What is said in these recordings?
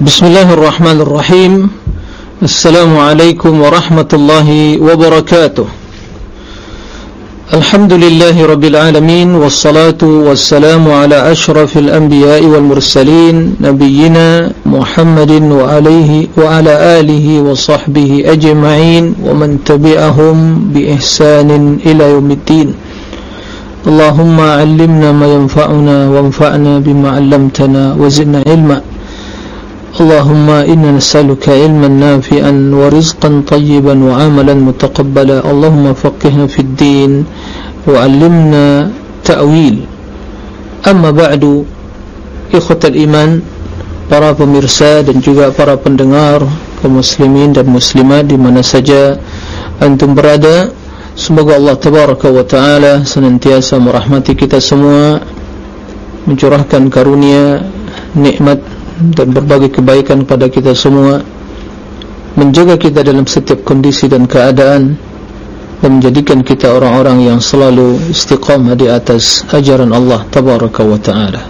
بسم الله الرحمن الرحيم. السلام عليكم ورحمة الله وبركاته. الحمد لله رب العالمين والصلاة والسلام على أشرف الأنبياء والمرسلين نبينا محمد وعليه وعلى آله وصحبه أجمعين ومن تبعهم بإحسان إلى يوم الدين. اللهم علمنا ما ينفعنا وانفعنا بما علمتنا وزدنا علما. اللهم إنا نسألك علما نافعا ورزقا طيبا وعملا متقبلا اللهم فقهنا في الدين وعلمنا تأويل أما بعد إخوة الإيمان para pemirsa dan juga para pendengar kaum muslimin dan muslimat di mana saja antum berada semoga Allah tabaraka wa taala senantiasa merahmati kita semua mencurahkan karunia nikmat dan berbagai kebaikan kepada kita semua menjaga kita dalam setiap kondisi dan keadaan dan menjadikan kita orang-orang yang selalu istiqamah di atas ajaran Allah tabaraka wa taala.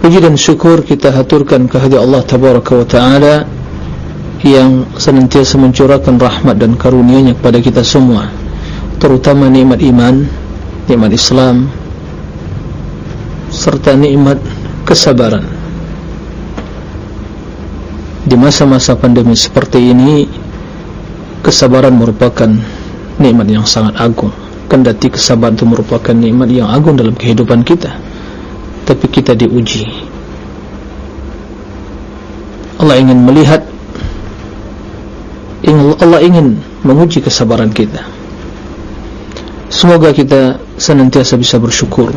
Puji dan syukur kita haturkan kehadirat Allah tabaraka wa taala yang senantiasa mencurahkan rahmat dan karunia-Nya kepada kita semua terutama nikmat iman nikmat Islam serta nikmat kesabaran di masa-masa pandemi seperti ini kesabaran merupakan nikmat yang sangat agung. Kendati kesabaran itu merupakan nikmat yang agung dalam kehidupan kita tapi kita diuji. Allah ingin melihat Allah ingin menguji kesabaran kita. Semoga kita senantiasa bisa bersyukur.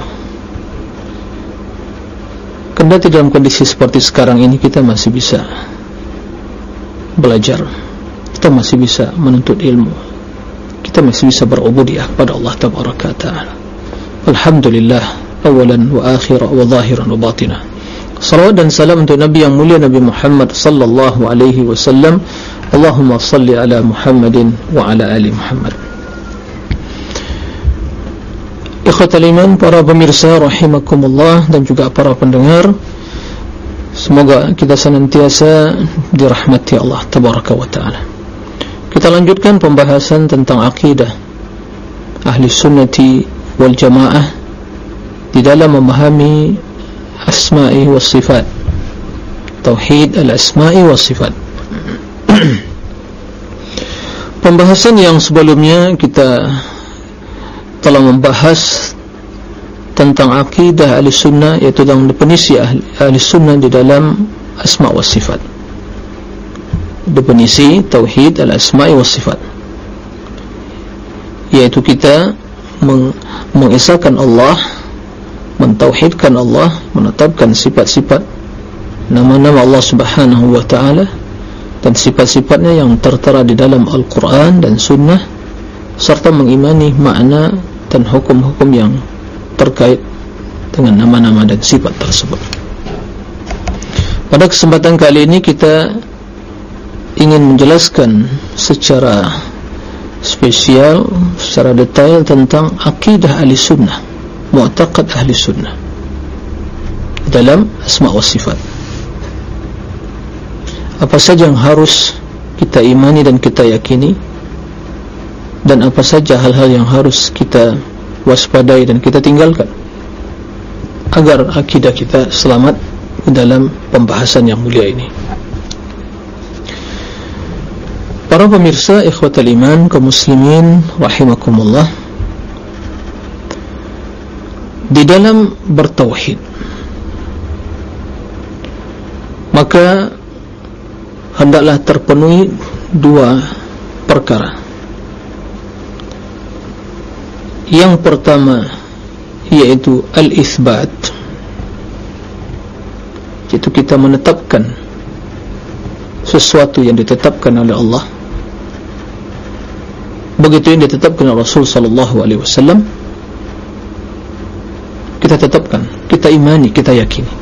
Kendati dalam kondisi seperti sekarang ini kita masih bisa belajar. Kita masih bisa menuntut ilmu. Kita masih bisa berubudiah kepada Allah taala. Alhamdulillah awalan wa akhiran wa zahiran wa batinah salawat dan salam untuk nabi yang mulia nabi Muhammad sallallahu alaihi wasallam. Allahumma salli ala Muhammadin wa ala ali Muhammad. Ikhwatal iman para pemirsa rahimakumullah dan juga para pendengar Semoga kita senantiasa dirahmati Allah Tabaraka wa ta'ala. Kita lanjutkan pembahasan tentang akidah Ahli sunnati wal jamaah Di dalam memahami Asma'i wa sifat. Tauhid al-asma'i wa sifat. Pembahasan yang sebelumnya kita telah membahas tentang akidah ahli sunnah yaitu dalam definisi ahli, ahli sunnah di dalam asma wa sifat. Definisi tauhid al asma wa sifat. Yaitu kita meng mengisahkan Allah mentauhidkan Allah menetapkan sifat-sifat nama-nama Allah subhanahu wa ta'ala dan sifat-sifatnya yang tertera di dalam Al-Quran dan Sunnah serta mengimani makna dan hukum-hukum yang terkait dengan nama-nama dan sifat tersebut. Pada kesempatan kali ini kita ingin menjelaskan secara spesial, secara detail tentang akidah ahli sunnah, mu'taqad ahli sunnah dalam asma' wa sifat. Apa saja yang harus kita imani dan kita yakini dan apa saja hal-hal yang harus kita waspadai dan kita tinggalkan agar akidah kita selamat dalam pembahasan yang mulia ini. Para pemirsa ikhwatal iman kaum muslimin rahimakumullah. Di dalam bertauhid maka hendaklah terpenuhi dua perkara yang pertama yaitu al-ithbat yaitu kita menetapkan sesuatu yang ditetapkan oleh Allah. Begitu yang ditetapkan oleh Rasul sallallahu alaihi wasallam kita tetapkan kita imani kita yakini.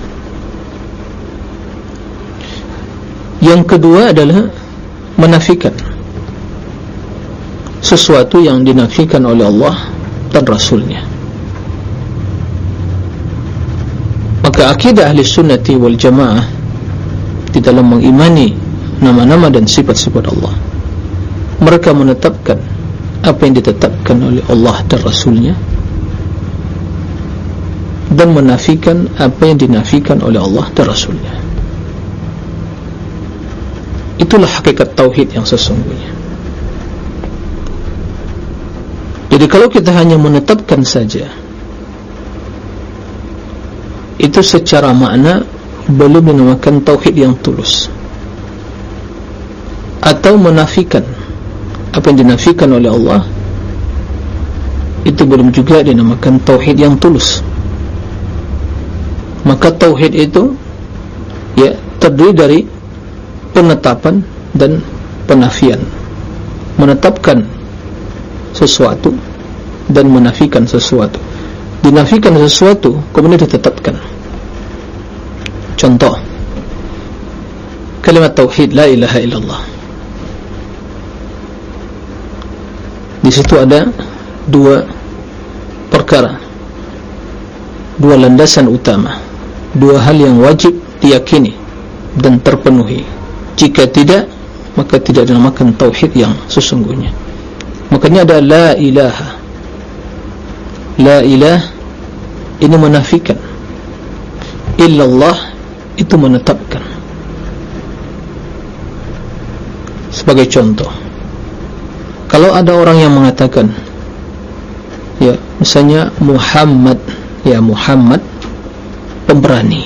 Yang kedua adalah menafikan sesuatu yang dinafikan oleh Allah dan Rasulnya. Maka akidah ahli sunnati wal jamaah di dalam mengimani nama-nama dan sifat-sifat Allah. Mereka menetapkan apa yang ditetapkan oleh Allah dan Rasulnya dan menafikan apa yang dinafikan oleh Allah dan Rasulnya. Itulah hakikat tauhid yang sesungguhnya jadi kalau kita hanya menetapkan saja itu secara makna belum dinamakan tauhid yang tulus. Atau menafikan apa yang dinafikan oleh Allah itu belum juga dinamakan tauhid yang tulus. Maka tauhid itu ya terdiri dari penetapan dan penafian. Menetapkan sesuatu dan menafikan sesuatu. Dinafikan sesuatu kemudian ditetapkan. Contoh kalimat tauhid la ilaha illallah. Di situ ada dua perkara. Dua landasan utama. Dua hal yang wajib diyakini dan terpenuhi. Jika tidak maka tidak dinamakan tauhid yang sesungguhnya. Makanya ada la ilaha la ilah ini menafikan illallah itu menetapkan. Sebagai contoh. Kalau ada orang yang mengatakan ya misalnya Muhammad ya Muhammad pemberani.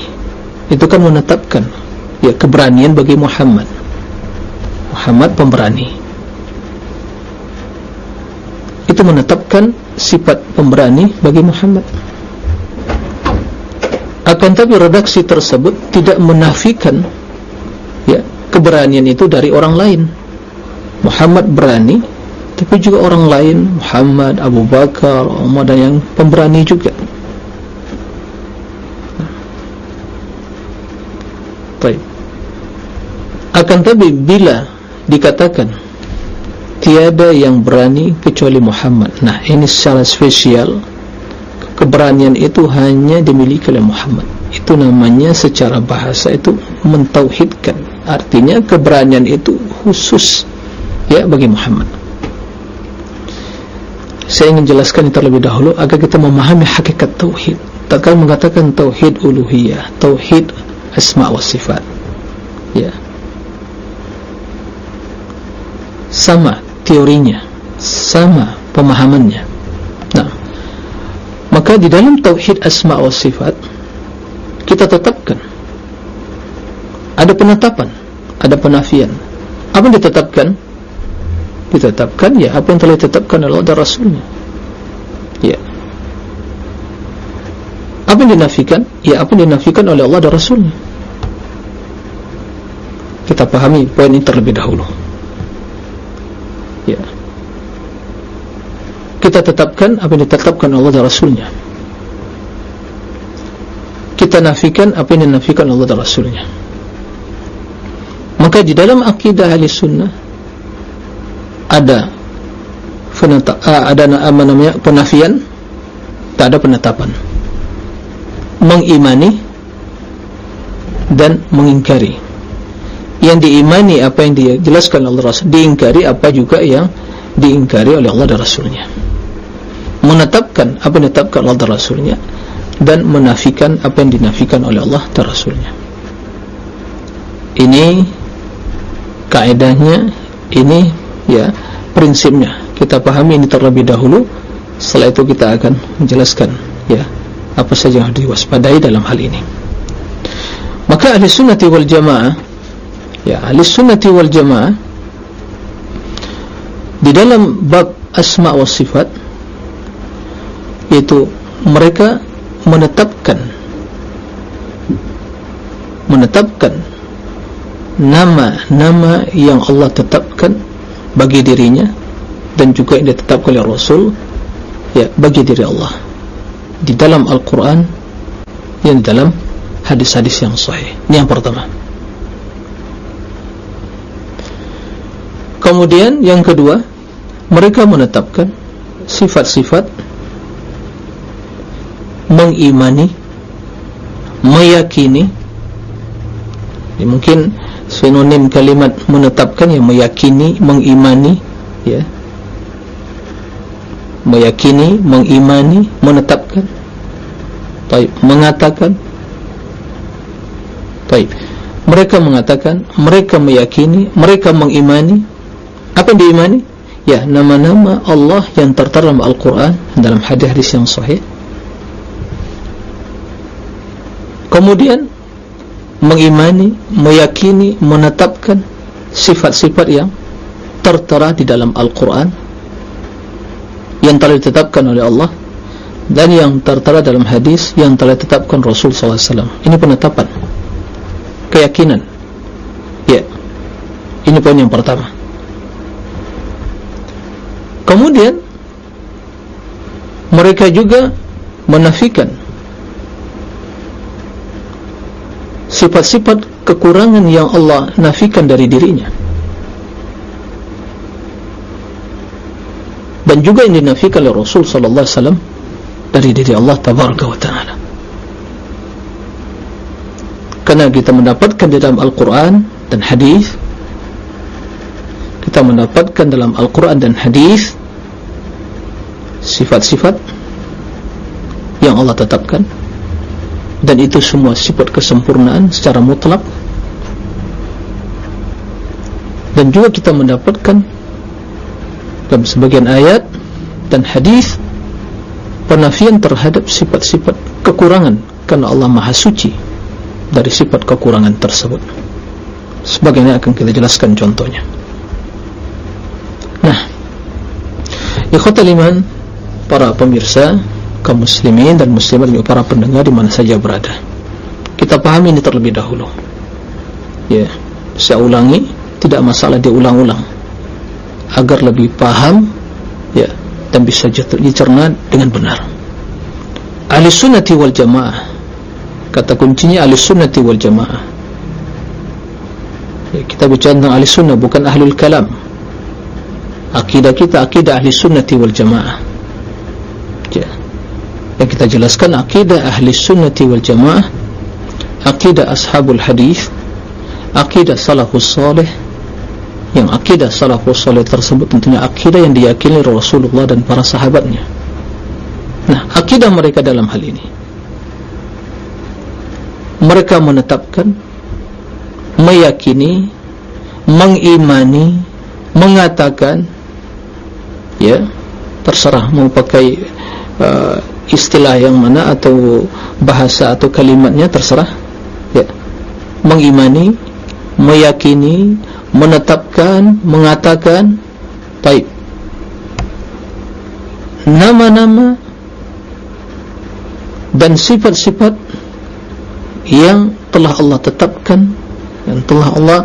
Itu kan menetapkan ya keberanian bagi Muhammad. Muhammad pemberani. Itu menetapkan sifat pemberani bagi Muhammad. Akan tapi redaksi tersebut tidak menafikan ya keberanian itu dari orang lain. Muhammad berani tapi juga orang lain Muhammad, Abu Bakar, Umar dan yang pemberani juga. Baik. Akan tapi bila dikatakan tiada yang berani kecuali Muhammad. Nah ini secara spesial keberanian itu hanya dimiliki oleh Muhammad. Itu namanya secara bahasa itu mentauhidkan. Artinya keberanian itu khusus ya bagi Muhammad. Saya ingin jelaskan terlebih dahulu agar kita memahami hakikat tauhid. Tak mengatakan tauhid uluhiyah tauhid asma wa sifat. Ya. Sama teorinya sama pemahamannya. Maka di dalam tauhid asma wa sifat kita tetapkan ada penetapan ada penafian. Apa yang ditetapkan? Ditetapkan ya apa yang telah ditetapkan oleh Allah Rasulnya. Ya. Apa yang dinafikan? Ya apa yang dinafikan oleh Allah dan Rasulnya. Kita pahami poin ini terlebih dahulu ya kita tetapkan apa yang ditetapkan Allah dan Rasulnya. Kita nafikan apa yang dinafikan Allah dan Rasulnya. Maka di dalam akidah ahli sunnah ada uh, ada apa namanya penafian tak ada penetapan. Mengimani dan mengingkari. Yang diimani apa yang dijelaskan Allah Rasul diingkari apa juga yang diingkari oleh Allah dan Rasulnya. Menetapkan apa yang ditetapkan Allah dan Rasulnya dan menafikan apa yang dinafikan oleh Allah dan Rasulnya. Ini kaedahnya ini ya prinsipnya. Kita pahami ini terlebih dahulu. Setelah itu kita akan menjelaskan ya apa saja yang harus diwaspadai dalam hal ini. Maka ahli sunnati wal jamaah ya ahli sunnati wal jamaah di dalam bab asma wa sifat yaitu mereka menetapkan menetapkan nama-nama yang Allah tetapkan bagi dirinya dan juga yang ditetapkan oleh Rasul ya bagi diri Allah. Di dalam Al-Quran dan dalam hadis-hadis yang sahih. Ini yang pertama. Kemudian yang kedua mereka menetapkan sifat-sifat mengimani meyakini. Ya, mungkin sinonim kalimat menetapkan yang meyakini mengimani ya. Meyakini mengimani menetapkan. Baik mengatakan. Baik mereka mengatakan mereka meyakini mereka mengimani. Apa yang diimani ya nama-nama Allah yang tertera dalam Al-Quran dalam hadis-hadis yang sahih. Kemudian mengimani, meyakini, menetapkan sifat-sifat yang tertera di dalam Al-Quran yang telah ditetapkan oleh Allah dan yang tertera dalam hadis yang telah ditetapkan Rasul SAW ini penetapan keyakinan. Ya ini poin yang pertama kemudian mereka juga menafikan sifat-sifat kekurangan yang Allah nafikan dari dirinya. Dan juga yang dinafikan oleh Rasul sallallahu alaihi wasallam dari diri Allah tabaraka wa taala. Karena kita mendapatkan di dalam Al-Quran dan hadis kita mendapatkan dalam Al-Quran dan hadis sifat-sifat yang Allah tetapkan. Dan itu semua sifat kesempurnaan secara mutlak. Dan juga kita mendapatkan dalam sebagian ayat dan hadis penafian terhadap sifat-sifat kekurangan karena Allah maha suci dari sifat kekurangan tersebut. Sebagaimana akan kita jelaskan contohnya. Nah ikhwatal iman para pemirsa kaum muslimin dan muslimat dan para pendengar di mana saja berada. Kita pahami ini terlebih dahulu. Ya, saya ulangi, tidak masalah diulang-ulang agar lebih paham ya dan bisa dicerna dengan benar. Ahli sunnati wal jamaah kata kuncinya ahli sunnati wal jamaah. Ya, kita bicara tentang ahli sunnah bukan ahlul kalam. Akidah kita akidah ahli sunnati wal jamaah. Ya yang kita jelaskan akidah ahli sunnati wal jamaah akidah ashabul hadis akidah salafus salih. Yang akidah salafus salih tersebut tentunya akidah yang diyakini Rasulullah dan para sahabatnya. Nah akidah mereka dalam hal ini. Mereka menetapkan meyakini mengimani mengatakan ya terserah mau pakai uh, istilah yang mana atau bahasa atau kalimatnya terserah. Ya. Mengimani meyakini menetapkan mengatakan. Baik. Nama-nama dan sifat-sifat yang telah Allah tetapkan yang telah Allah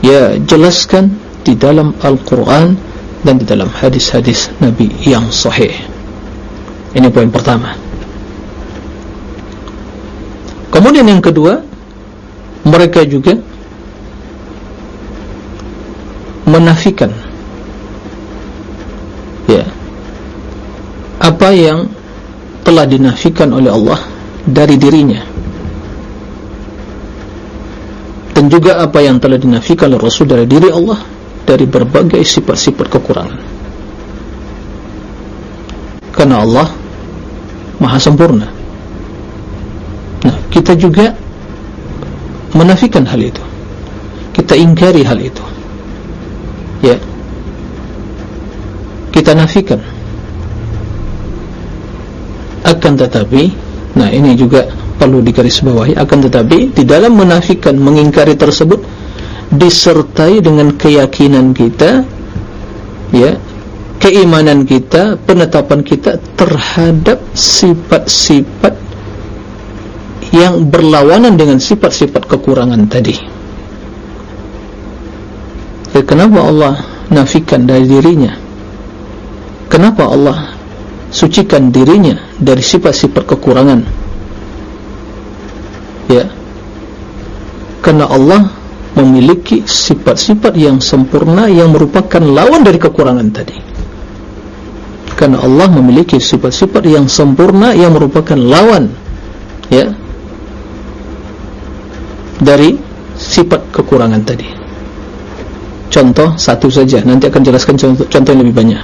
ya jelaskan di dalam Al-Quran dan di dalam hadis-hadis Nabi yang sahih ini poin pertama. Kemudian yang kedua, mereka juga menafikan ya apa yang telah dinafikan oleh Allah dari dirinya dan juga apa yang telah dinafikan oleh Rasul dari diri Allah dari berbagai sifat-sifat kekurangan karena Allah maha sempurna nah kita juga menafikan hal itu. Kita ingkari hal itu. Ya. Kita nafikan. Akan tetapi nah ini juga perlu digarisbawahi. Akan tetapi di dalam menafikan mengingkari tersebut disertai dengan keyakinan kita ya keimanan kita, penetapan kita terhadap sifat-sifat yang berlawanan dengan sifat-sifat kekurangan tadi. Jadi, kenapa Allah nafikan dari dirinya? Kenapa Allah sucikan dirinya dari sifat-sifat kekurangan? Ya, karena Allah memiliki sifat-sifat yang sempurna yang merupakan lawan dari kekurangan tadi karena Allah memiliki sifat-sifat yang sempurna yang merupakan lawan ya dari sifat kekurangan tadi. Contoh satu saja nanti akan jelaskan contoh, contoh yang lebih banyak.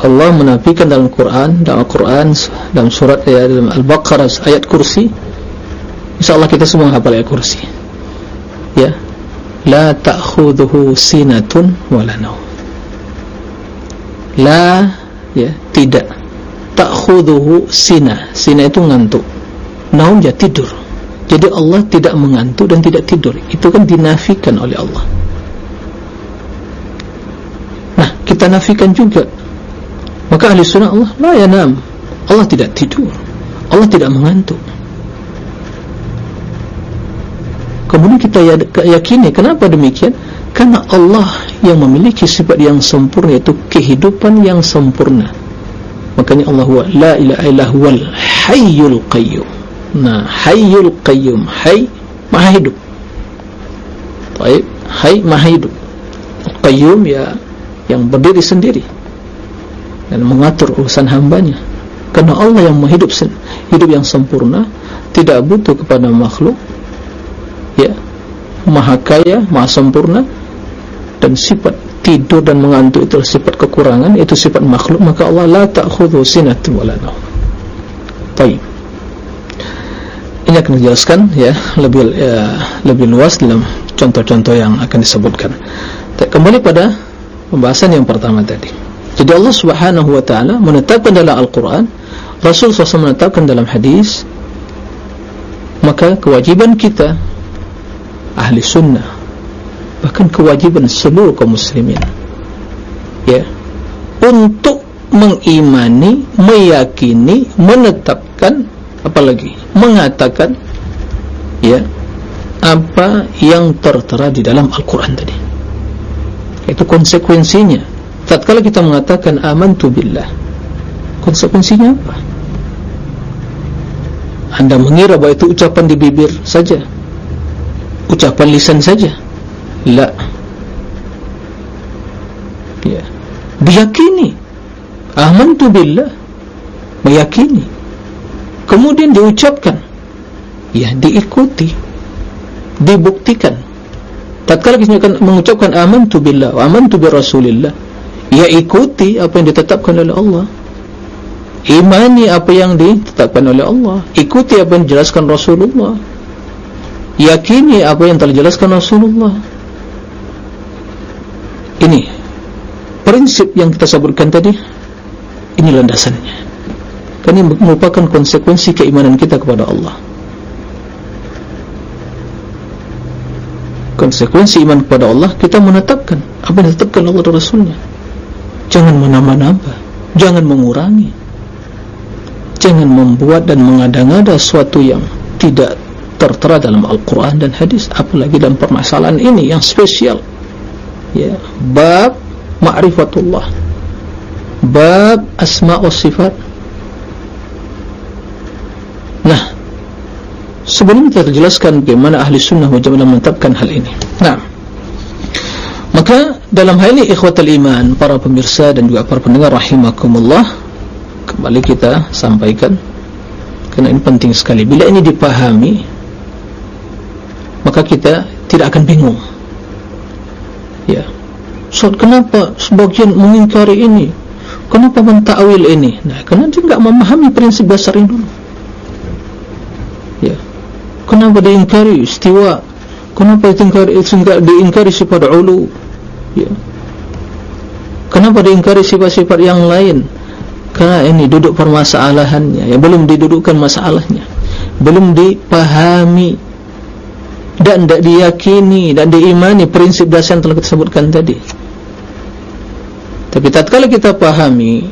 Allah menafikan dalam Quran dalam Quran dalam surat ya, dalam Al-Baqarah ayat kursi. Insyaallah kita semua hafal ayat kursi. Ya. La ta'khudhuhu sinatun wala naum la ya tidak. Ta'khudhuhu sina sina itu ngantuk. Naum ya tidur. Jadi Allah tidak mengantuk dan tidak tidur. Itu kan dinafikan oleh Allah. Nah kita nafikan juga. Maka ahli sunnah Allah la yanam. Allah tidak tidur. Allah tidak mengantuk. Kemudian kita ya, yakini kenapa demikian karena Allah yang memiliki sifat yang sempurna yaitu kehidupan yang sempurna. Makanya Allah wa la ilaha illallah wal hayyul qayyum. Nah hayyul qayyum hay maha hidup. Baik hay maha hidup. Qayyum ya yang berdiri sendiri. Dan mengatur urusan hambanya. Karena Allah yang menghidup hidup yang sempurna tidak butuh kepada makhluk ya. Maha kaya, maha sempurna dan sifat tidur dan mengantuk itu sifat kekurangan itu sifat makhluk maka Allah la ta'khudhu sinatun wala naum baik. Ini akan dijelaskan ya lebih ya, lebih luas dalam contoh-contoh yang akan disebutkan. Kembali pada pembahasan yang pertama tadi. Jadi Allah subhanahu wa ta'ala menetapkan dalam Al-Quran Rasul SAW menetapkan dalam hadis Maka kewajiban kita Ahli sunnah Bahkan kewajiban seluruh kaum muslimin. Ya. Untuk mengimani Meyakini Menetapkan Apalagi Mengatakan Ya Apa yang tertera di dalam Al-Quran tadi. Itu konsekuensinya. Tatkala kita mengatakan amantu billah konsekuensinya apa? Anda mengira bahwa itu ucapan di bibir saja ucapan lisan saja la. Ya. Diyakini. Amantu billah. Meyakini. Kemudian diucapkan. Ya diikuti. Dibuktikan. Tatkala kita mengucapkan amantu billah wa amantu bi rasulillah ia ikuti apa yang ditetapkan oleh Allah. Imani apa yang ditetapkan oleh Allah. Ikuti apa yang dijelaskan Rasulullah. Yakini apa yang telah dijelaskan Rasulullah ini prinsip yang kita sebutkan tadi ini landasannya. Kan ini merupakan konsekuensi keimanan kita kepada Allah. Konsekuensi iman kepada Allah kita menetapkan apa yang ditetapkan Allah dan Rasulnya. Jangan menambah-nambah jangan mengurangi. Jangan membuat dan mengada-ngada sesuatu yang tidak tertera dalam Al-Quran dan hadis apalagi dalam permasalahan ini yang spesial ya. Bab ma'rifatullah. Bab asma' wa sifat. Nah. Sebelum kita jelaskan bagaimana ahli sunnah wajah menetapkan hal ini. Nah. Maka dalam hal ini ikhwatal iman para pemirsa dan juga para pendengar rahimakumullah kembali kita sampaikan karena ini penting sekali. Bila ini dipahami maka kita tidak akan bingung so kenapa sebagian mengingkari ini? Kenapa mentakwil ini? Nah karena dia tidak memahami prinsip dasar ini dulu. Ya. Kenapa diingkari istiwa? Kenapa diingkari, diingkari sifat ulu? Ya. kenapa diingkari sifat-sifat yang lain? Karena ini duduk permasalahannya. Ya belum didudukkan masalahnya. Belum dipahami dan tidak diyakini dan diimani prinsip dasar yang telah kita sebutkan tadi tapi tatkala kita pahami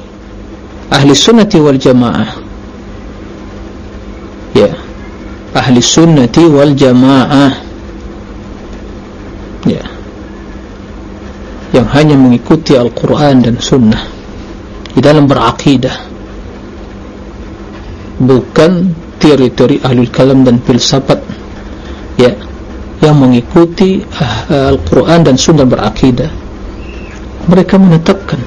ahli sunnati wal jamaah ya ahli sunnati wal jamaah ya yang hanya mengikuti Al-Quran dan Sunnah di dalam berakidah bukan teori-teori ahli kalam dan filsafat ya yang mengikuti uh, Al-Quran dan Sunnah berakidah mereka menetapkan.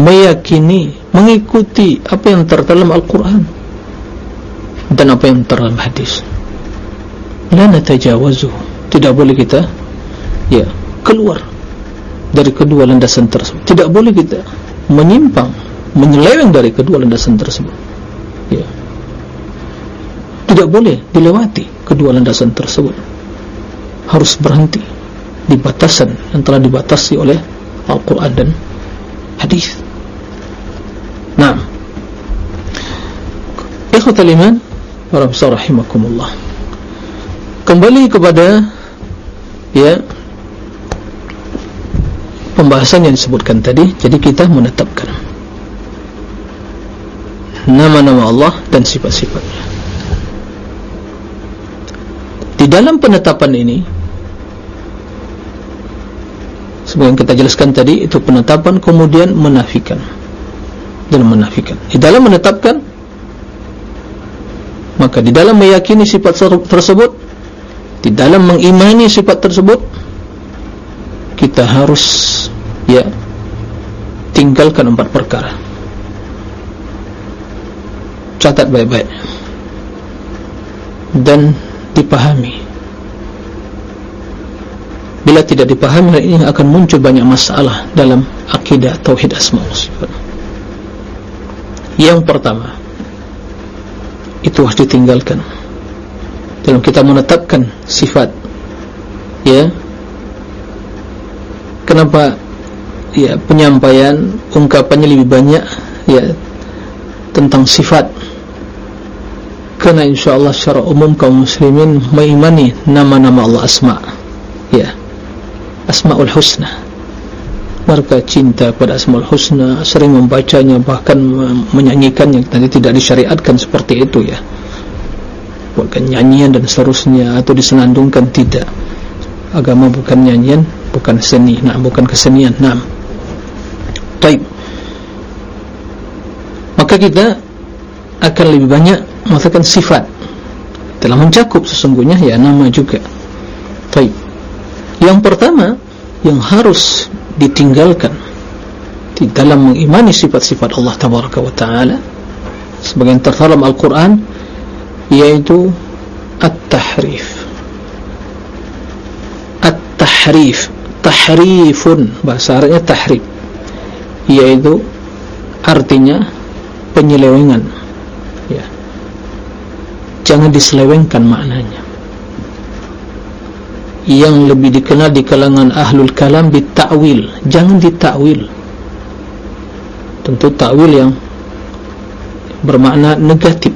Meyakini mengikuti apa yang terdalam Al-Quran dan apa yang terdalam hadis. La natajawazu. Tidak boleh kita ya keluar dari kedua landasan tersebut. Tidak boleh kita menyimpang menyeleweng dari kedua landasan tersebut. Ya. Tidak boleh dilewati kedua landasan tersebut. Harus berhenti di batasan yang telah dibatasi oleh Al-Quran dan hadis. Nah, ikhwatal iman, para rahimakumullah. Kembali kepada ya pembahasan yang disebutkan tadi. Jadi kita menetapkan nama-nama Allah dan sifat-sifatnya. Di dalam penetapan ini seperti yang kita jelaskan tadi itu penetapan kemudian menafikan. Dan menafikan. Di dalam menetapkan maka di dalam meyakini sifat tersebut di dalam mengimani sifat tersebut kita harus ya tinggalkan empat perkara. Catat baik-baik. Dan dipahami bila tidak dipahami ini akan muncul banyak masalah dalam akidah tauhid asma wa sifat. Yang pertama itu harus ditinggalkan. Dalam kita menetapkan sifat ya. Kenapa? Ya penyampaian ungkapannya lebih banyak ya tentang sifat. Karena insyaallah secara umum kaum muslimin mengimani nama-nama Allah asma ya Asma'ul Husna. Mereka cinta pada Asma'ul Husna sering membacanya bahkan menyanyikannya. Nanti tidak disyariatkan seperti itu ya. Bukan nyanyian dan seterusnya atau disenandungkan tidak. Agama bukan nyanyian bukan seni. Nah bukan kesenian nah. Baik maka kita akan lebih banyak mengatakan sifat. Telah mencakup sesungguhnya ya nama juga. Baik yang pertama yang harus ditinggalkan di dalam mengimani sifat-sifat Allah Tabaraka wa Ta'ala sebagai yang terdalam Al-Quran yaitu At-Tahrif. At-Tahrif. Tahrifun. Bahasa Arabnya Tahrif yaitu artinya penyelewengan. Ya. jangan diselewengkan maknanya yang lebih dikenal di kalangan ahlul kalam ditakwil jangan ditakwil. Tentu takwil yang bermakna negatif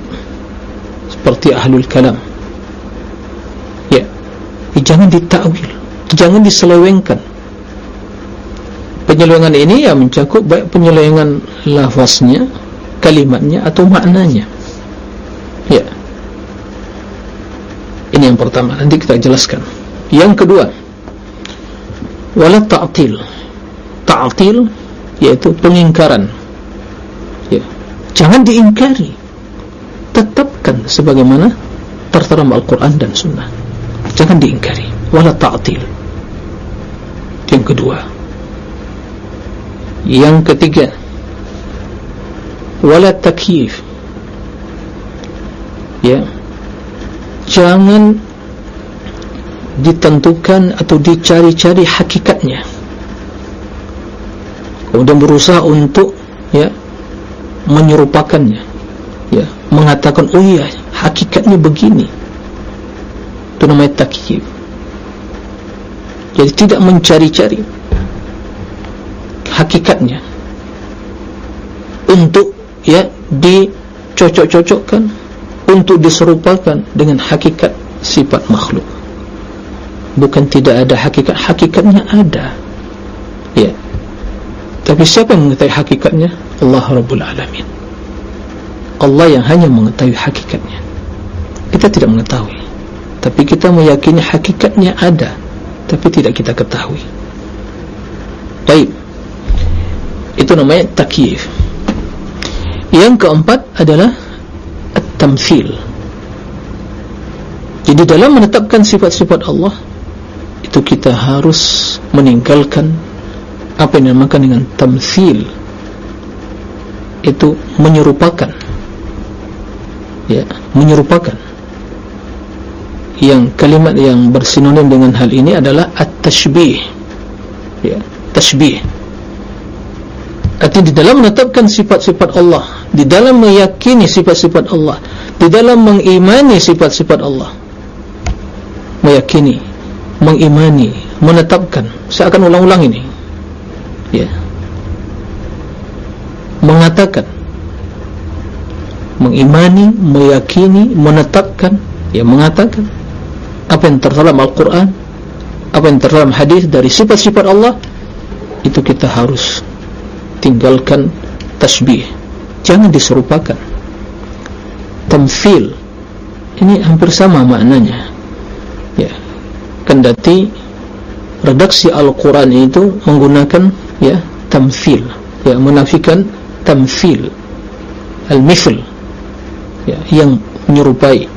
seperti ahlul kalam. Ya. Jangan ditakwil. Jangan diselewengkan. Penyelewengan ini ya mencakup baik penyelewengan lafaznya kalimatnya atau maknanya. Ya. Ini yang pertama. Nanti kita jelaskan yang kedua wala ta'til. Ta'til yaitu pengingkaran. Ya. Jangan diingkari. Tetapkan sebagaimana tertera Al-Quran dan Sunnah. Jangan diingkari. Wala ta'til. Yang kedua. Yang ketiga wala takyif. Ya. Jangan ditentukan atau dicari-cari hakikatnya. Kemudian berusaha untuk ya menyerupakannya. Ya mengatakan oh iya hakikatnya begini. Itu namanya takyib. Jadi tidak mencari-cari hakikatnya. Untuk ya dicocok-cocokkan untuk diserupakan dengan hakikat sifat makhluk bukan tidak ada hakikat hakikatnya ada. Ya. Tapi siapa yang mengetahui hakikatnya? Allah Rabbul Alamin. Allah yang hanya mengetahui hakikatnya. Kita tidak mengetahui. Tapi kita meyakini hakikatnya ada tapi tidak kita ketahui. Baik. Itu namanya takyif. Yang keempat adalah at-tamthil. Jadi dalam menetapkan sifat-sifat Allah itu kita harus meninggalkan apa yang dinamakan dengan tamsil itu menyerupakan. Ya menyerupakan. Yang kalimat yang bersinonim dengan hal ini adalah at-tashbih. Ya tashbih. Artinya di dalam menetapkan sifat-sifat Allah di dalam meyakini sifat-sifat Allah di dalam mengimani sifat-sifat Allah. Meyakini mengimani menetapkan. Saya akan ulang-ulang ini. Ya. Mengatakan mengimani meyakini menetapkan. Ya mengatakan apa yang terdalam Al-Quran apa yang terdalam hadis dari sifat-sifat Allah itu kita harus tinggalkan tasbih. Jangan diserupakan. Tamfil. Ini hampir sama maknanya. ya kendati redaksi Al-Quran itu menggunakan ya tamfil ya menafikan tamfil al-mithl ya yang menyerupai.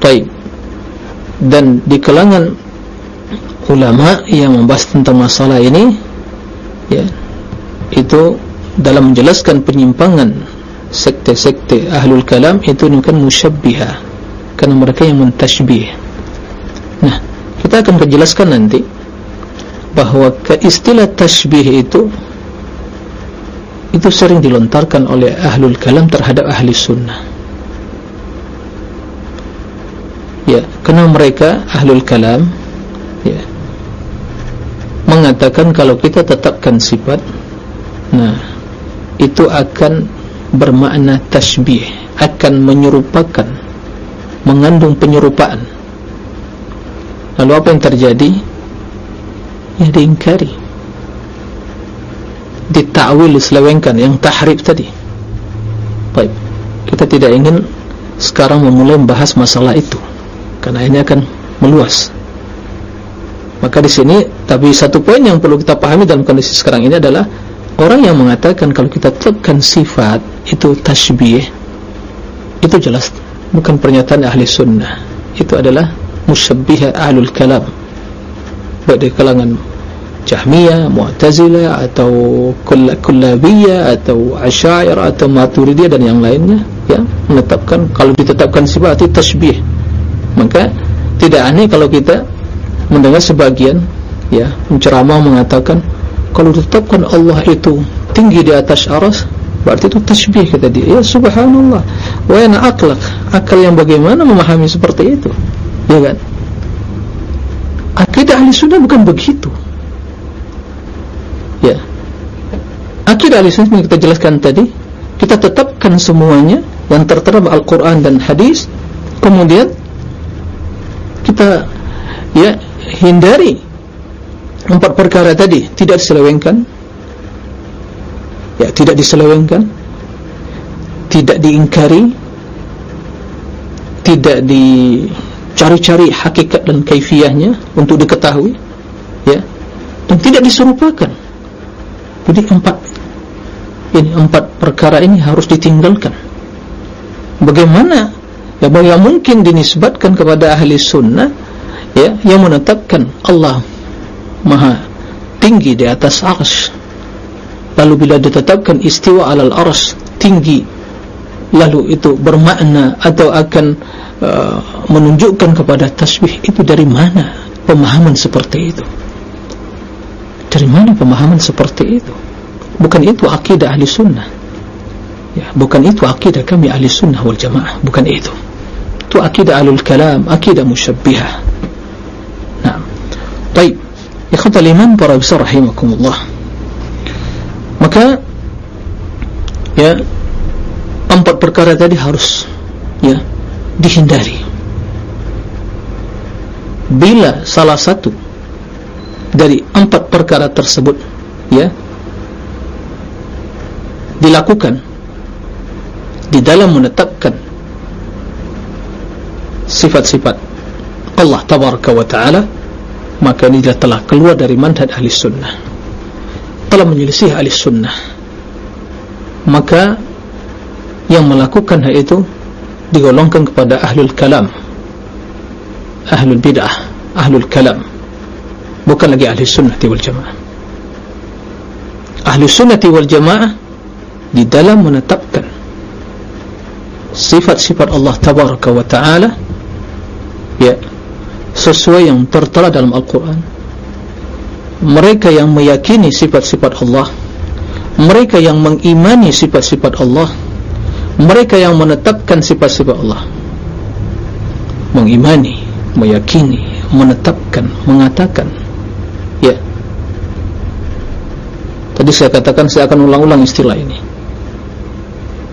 Baik. Dan di kalangan ulama yang membahas tentang masalah ini ya itu dalam menjelaskan penyimpangan sekte-sekte ahlul kalam itu bukan musyabbiha karena mereka yang mentashbih kita akan menjelaskan nanti bahawa istilah tashbih itu itu sering dilontarkan oleh ahlul kalam terhadap ahli sunnah. Ya, karena mereka ahlul kalam ya, mengatakan kalau kita tetapkan sifat nah, itu akan bermakna tashbih akan menyerupakan mengandung penyerupaan lalu apa yang terjadi? Ya diingkari. Ditakwil diselewengkan. Yang tahrib tadi. Baik. Kita tidak ingin sekarang memulai membahas masalah itu. Karena ini akan meluas. Maka di sini tapi satu poin yang perlu kita pahami dalam kondisi sekarang ini adalah orang yang mengatakan kalau kita tetapkan sifat itu tashbih itu jelas. Bukan pernyataan ahli sunnah. Itu adalah musyabbih ahlul kalam. Dari kalangan Jahmiyah, Mu'tazilah atau Kullabiyah atau Asyair atau Maturidiyah dan yang lainnya ya menetapkan kalau ditetapkan sifat itu tashbih. Maka tidak aneh kalau kita mendengar sebagian ya menceramah mengatakan kalau ditetapkan Allah itu tinggi di atas aras berarti itu tashbih kata dia. Ya subhanallah. Wa ana aklak akal yang bagaimana memahami seperti itu ya kan? Akidah ahli sunnah bukan begitu. Ya. Akidah al-Islam yang kita jelaskan tadi kita tetapkan semuanya yang tertera Al-Quran dan hadis. Kemudian kita ya hindari empat perkara tadi. Tidak diselewengkan. Ya tidak diselewengkan. Tidak diingkari. Tidak dicari-cari hakikat dan kaifiahnya untuk diketahui ya dan tidak diserupakan jadi empat ini empat perkara ini harus ditinggalkan. Bagaimana? Ya bagaimana mungkin dinisbatkan kepada ahli sunnah ya yang menetapkan Allah maha tinggi di atas ars. Lalu bila ditetapkan istiwa alal ars tinggi lalu itu bermakna atau akan uh, menunjukkan kepada tasbih itu dari mana pemahaman seperti itu? Dari mana pemahaman seperti itu? Bukan itu akidah ahli sunnah. Ya, bukan itu akidah kami ahli sunnah wal jamaah. Bukan itu. Itu akidah ahlul kalam, akidah musyabbihah. Nah, baik. Ikhwatal iman para besar rahimakumullah. Maka, ya, empat perkara tadi harus, ya, dihindari. Bila salah satu dari empat perkara tersebut ya dilakukan di dalam menetapkan sifat-sifat Allah tabaraka wa ta'ala maka ini telah keluar dari manhaj ahli sunnah telah menyelisih ahli sunnah maka yang melakukan hal itu digolongkan kepada ahlul kalam. Ahlul bid'ah ahlul kalam. Bukan lagi ahli sunnati wal jamaah. Ahli sunnati wal jamaah di dalam menetapkan sifat-sifat Allah tabaraka wa ta'ala ya sesuai yang tertera dalam Al-Quran. Mereka yang meyakini sifat-sifat Allah mereka yang mengimani sifat-sifat Allah mereka yang menetapkan sifat-sifat Allah. Mengimani meyakini menetapkan mengatakan. Ya. Tadi saya katakan saya akan ulang-ulang istilah ini.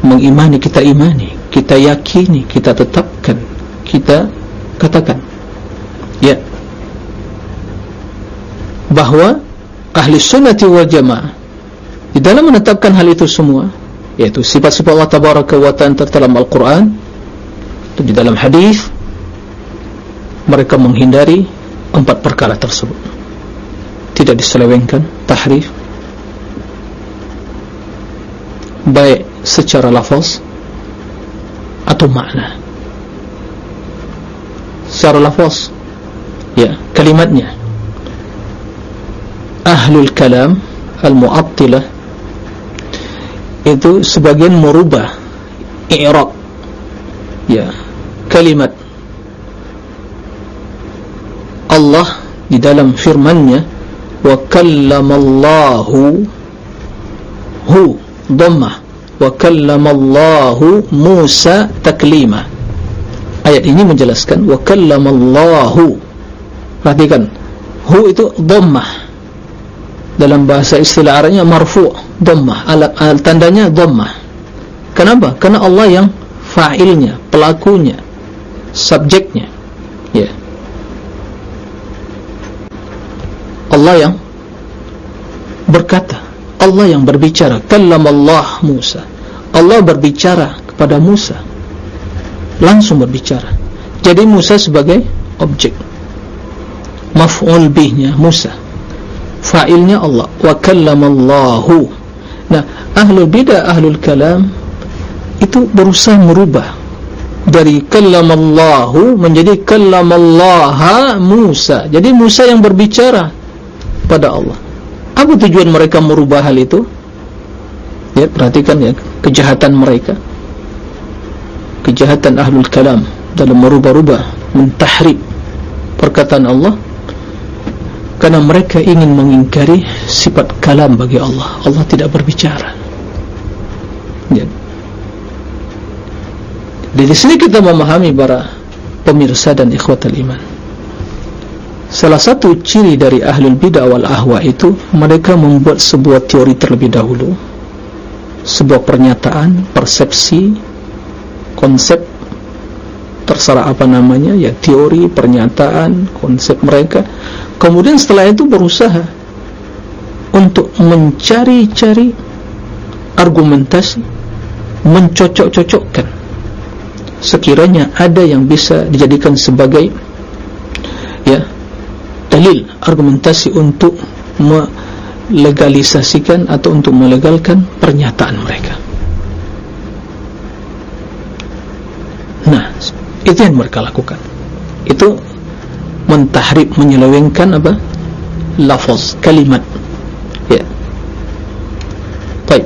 Mengimani kita imani kita yakini kita tetapkan kita katakan. Ya. Bahawa ahli sunnati wal jamaah di dalam menetapkan hal itu semua yaitu sifat-sifat Allah tabaraka wa ta'ala terdalam Al-Quran di dalam hadis mereka menghindari empat perkara tersebut. Tidak diselewengkan tahrif. Baik secara lafaz atau makna. Secara lafaz ya kalimatnya. Ahlul kalam al-mu'attilah itu sebagian merubah i'rab. Ya. Kalimat Allah di dalam firman-Nya wa kallamallahu hu dhammah wa kallamallahu Musa taklima. Ayat ini menjelaskan wa kallamallahu. Perhatikan. Hu itu dhammah dalam bahasa istilah Arabnya marfu' dhammah. Tandanya dhammah. Kenapa? Karena Allah yang fa'ilnya pelakunya subjeknya. Ya. Yeah. Allah yang berkata. Allah yang berbicara. Kallamallah Musa. Allah berbicara kepada Musa. Langsung berbicara. Jadi Musa sebagai objek. Maf'ul bihnya Musa fa'ilnya Allah. Wa kallamallahu. Nah ahlul bidah ahlul kalam itu berusaha merubah. Dari kallamallahu menjadi kallamallaha Musa. Jadi Musa yang berbicara pada Allah. Apa tujuan mereka merubah hal itu? Ya perhatikan ya kejahatan mereka. Kejahatan ahlul kalam dalam merubah-rubah mentahrib perkataan Allah karena mereka ingin mengingkari sifat kalam bagi Allah. Allah tidak berbicara. Ya. dari sini kita memahami para pemirsa dan ikhwatal iman. Salah satu ciri dari ahlul bid'ah wal ahwa itu mereka membuat sebuah teori terlebih dahulu. Sebuah pernyataan, persepsi konsep terserah apa namanya ya teori, pernyataan, konsep mereka kemudian setelah itu berusaha untuk mencari-cari argumentasi mencocok-cocokkan. Sekiranya ada yang bisa dijadikan sebagai ya dalil argumentasi untuk melegalisasikan atau untuk melegalkan pernyataan mereka. Nah itu yang mereka lakukan. Itu mentahrib menyelewengkan apa? Lafaz kalimat. Ya. Baik.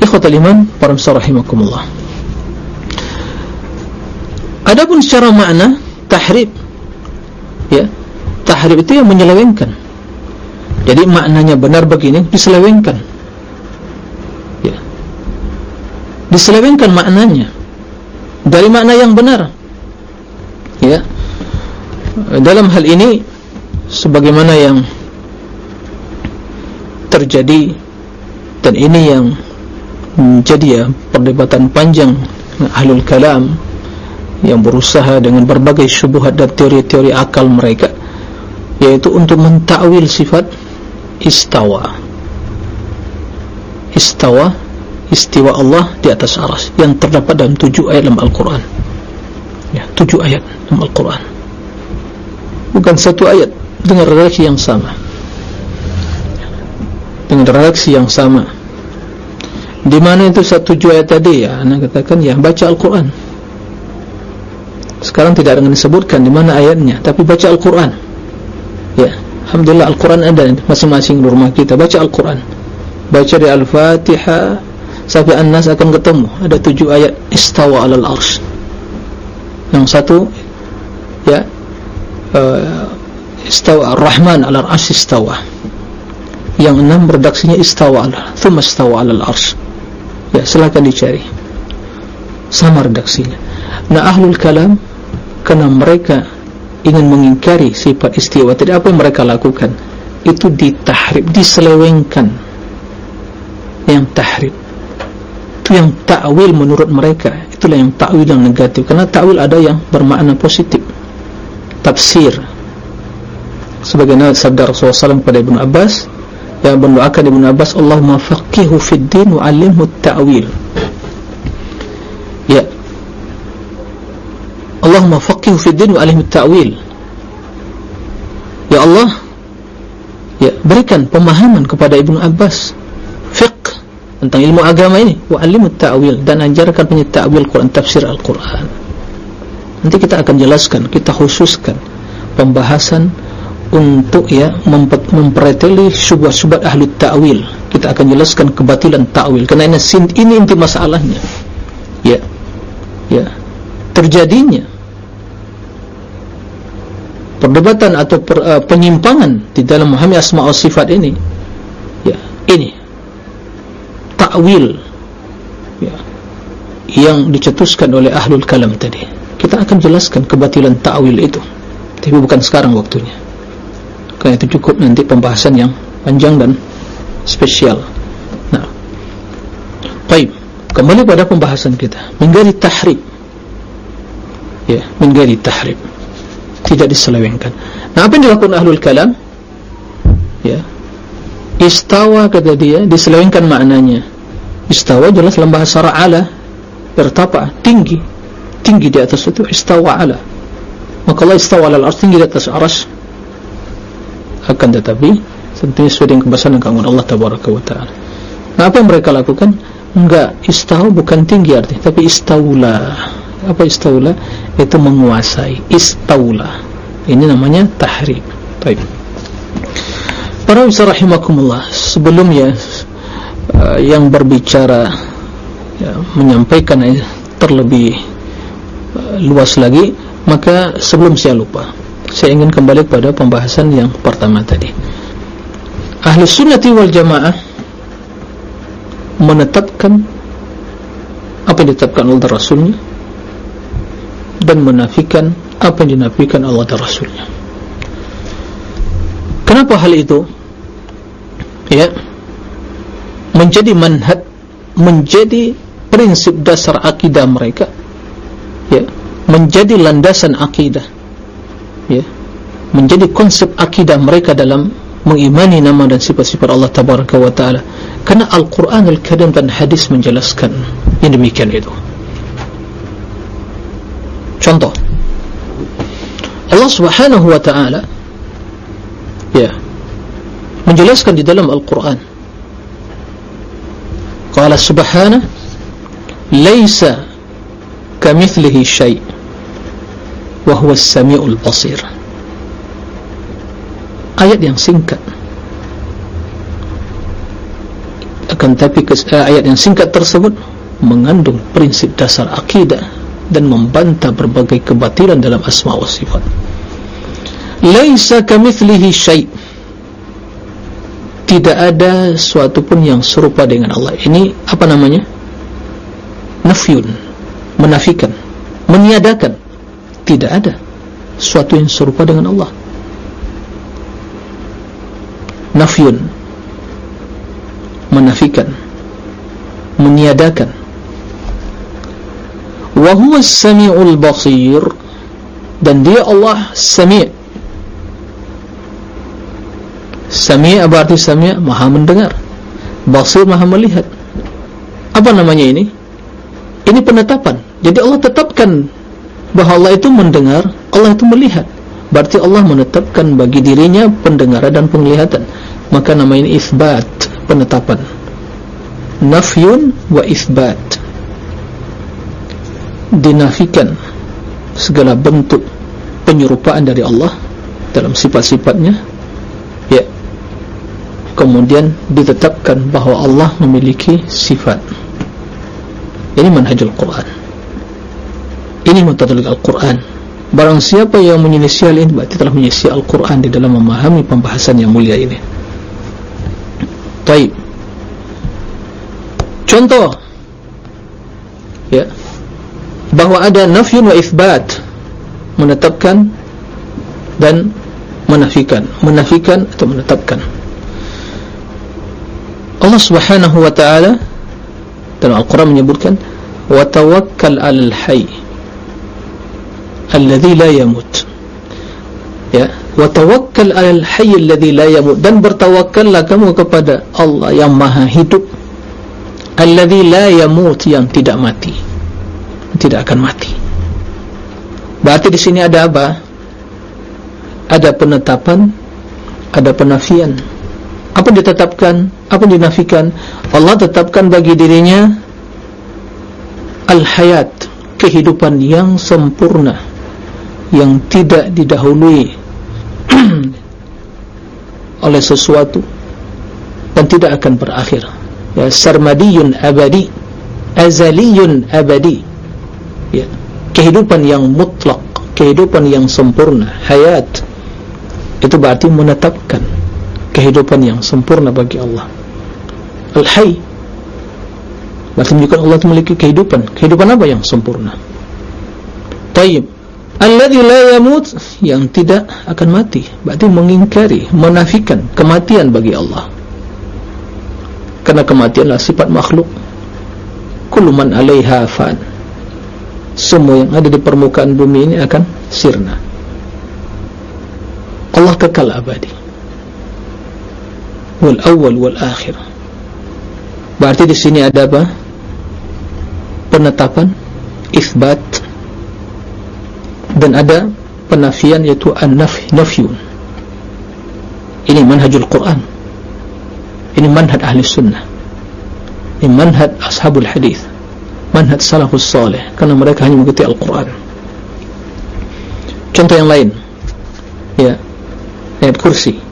Ikhwatal iman para rahimakumullah. Adapun secara makna tahrib ya tahrib itu yang menyelewengkan. Jadi maknanya benar begini diselewengkan. Ya. Diselewengkan maknanya. Dari makna yang benar dalam hal ini sebagaimana yang terjadi dan ini yang menjadi ya perdebatan panjang ahlul kalam yang berusaha dengan berbagai syubhat dan teori-teori akal mereka yaitu untuk mentakwil sifat istawa. Istawa istiwa Allah di atas aras yang terdapat dalam tujuh ayat dalam Al-Quran. Ya, tujuh ayat dalam Al-Quran bukan satu ayat. Dengan redaksi yang sama. Dengan redaksi yang sama. Di mana itu satu ayat tadi? Ya anda katakan ya baca Al-Quran. Sekarang tidak dengan disebutkan di mana ayatnya tapi baca Al-Quran. Ya Alhamdulillah Al-Quran ada masing-masing rumah kita. Baca Al-Quran. Baca di Al-Fatihah sampai An-Nas akan ketemu. Ada tujuh ayat istawa alal arsh yang satu ya istawa ar-rahman ala al-arsh istawa. Yang enam redaksinya istawa ala thumma istawa ala al-arsh. Ya silakan dicari. Sama redaksinya. Nah ahlul kalam karena mereka ingin mengingkari sifat istiwa tadi apa yang mereka lakukan itu ditahrib diselewengkan. Yang tahrib. Itu yang ta'wil menurut mereka itulah yang ta'wil yang negatif. Karena ta'wil ada yang bermakna positif tafsir sebagaimana sabda Rasulullah SAW kepada Ibn Abbas yang mendoakan Ibn Abbas Allahumma faqihu fid din wa alimhu ta'wil ya. Allahumma faqihu fid din wa alimhu ta'wil ya Allah ya berikan pemahaman kepada Ibn Abbas tentang ilmu agama ini. Wa alimut ta'wil dan ajarkan punya ta'wil Quran tafsir Al-Quran nanti kita akan jelaskan kita khususkan pembahasan untuk ya mempreteli subhat-subhat ahli ta'wil. Kita akan jelaskan kebatilan ta'wil. Kerana ini, ini inti masalahnya. Ya. Ya. Terjadinya perdebatan atau per, uh, penyimpangan di dalam memahami asma' sifat ini. Ya. Ini. Takwil ya, yang dicetuskan oleh ahlul kalam tadi kita akan jelaskan kebatilan takwil itu. Tapi bukan sekarang waktunya. Karena itu cukup nanti pembahasan yang panjang dan spesial. Nah. Baik. Kembali pada pembahasan kita. Menggari tahrib. Ya menggari tahrib. Tidak diselewengkan. Nah apa yang dilakukan ahlul kalam? Ya. Istawa kata dia diselewengkan maknanya. Istawa jelas dalam bahasa ra'ala bertapa tinggi tinggi di atas itu istawa ala. Maka Allah istawa ala al tinggi di atas aras akan tetapi tentunya sesuai dengan kebasan dan keangguan Allah tabaraka wa ta'ala. Nah, apa yang mereka lakukan? Enggak istawa bukan tinggi artinya tapi istawla apa istawla itu menguasai. Istawla ini namanya tahrib. Taib para usaha rahimakumullah sebelumnya uh, yang berbicara ya, menyampaikan eh, terlebih luas lagi maka sebelum saya lupa saya ingin kembali kepada pembahasan yang pertama tadi. Ahli sunnati wal jamaah menetapkan apa yang ditetapkan oleh Rasulnya dan menafikan apa yang dinafikan Allah dan Rasulnya. Kenapa hal itu? Ya menjadi manhaj menjadi prinsip dasar akidah mereka ya. Menjadi landasan akidah. Ya. Menjadi konsep akidah mereka dalam mengimani nama dan sifat-sifat Allah tabaraka wa taala. Karena Al-Qur'an Al-Karim dan hadis menjelaskan yang demikian itu. Contoh. Allah Subhanahu wa taala ya menjelaskan di dalam Al-Qur'an. Qala subhana Laysa Kamithlihi syai' Wahuwa sami'ul basir. Ayat yang singkat. Akan tapi eh, ayat yang singkat tersebut Mengandung prinsip dasar akidah Dan membantah berbagai kebatilan dalam asma wa sifat. Laysa kamithlihi syai' tidak ada suatu pun yang serupa dengan Allah. Ini apa namanya? Nafyun menafikan meniadakan. Tidak ada suatu yang serupa dengan Allah. Nafyun menafikan meniadakan. Wa huwa as-sami'ul basir dan dia Allah sami' Sami' berarti Sami' maha mendengar Basir maha melihat. Apa namanya ini? Ini penetapan. Jadi Allah tetapkan Bahawa Allah itu mendengar Allah itu melihat. Berarti Allah menetapkan bagi dirinya Pendengaran dan penglihatan. Maka nama ini isbat Penetapan. Nafyun wa isbat. Dinafikan Segala bentuk Penyerupaan dari Allah Dalam sifat-sifatnya. Kemudian ditetapkan bahawa Allah memiliki sifat ini manhajul Quran. Ini metodologi Al-Quran. Barang siapa yang menyelisih hal ini berarti telah menyelisih Al-Quran di dalam memahami pembahasan yang mulia ini. Taib contoh. Ya. Bahawa ada nafyun wa ifbat menetapkan dan menafikan. Menafikan atau menetapkan. Allah subhanahu wa ta'ala dalam Al-Quran menyebutkan wa tawakkal al-hay alladhi la yamut. Ya wa tawakkal al-hay alladhi la yamut. Dan bertawakallah kamu kepada Allah yang maha hidup. Alladhi la yamut yang tidak mati. Tidak akan mati. Berarti di sini ada apa? Ada penetapan ada penafian apa ditetapkan apa dinafikan? Allah tetapkan bagi dirinya al-hayat kehidupan yang sempurna yang tidak didahului oleh sesuatu dan tidak akan berakhir. Ya sarmadiyun abadi azaliyun abadi. Ya kehidupan yang mutlak kehidupan yang sempurna hayat itu berarti menetapkan kehidupan yang sempurna bagi Allah. Al-Hay berarti menunjukkan Allah memiliki kehidupan. Kehidupan apa yang sempurna? Taib Alladhi la yamut yang tidak akan mati. Berarti mengingkari, menafikan kematian bagi Allah. Karena kematianlah sifat makhluk. Kullu man alaiha fan. Semua yang ada di permukaan bumi ini akan sirna. Allah kekal abadi wal awal wal akhir. Berarti di sini ada apa? Penetapan isbat dan ada penafian yaitu an-nafy nafyun ini manhajul Quran. Ini manhaj ahli sunnah. Ini manhaj ashabul hadis manhaj salafus salih. Karena mereka hanya mengikuti Al-Quran. Contoh yang lain. Ya. Ayat kursi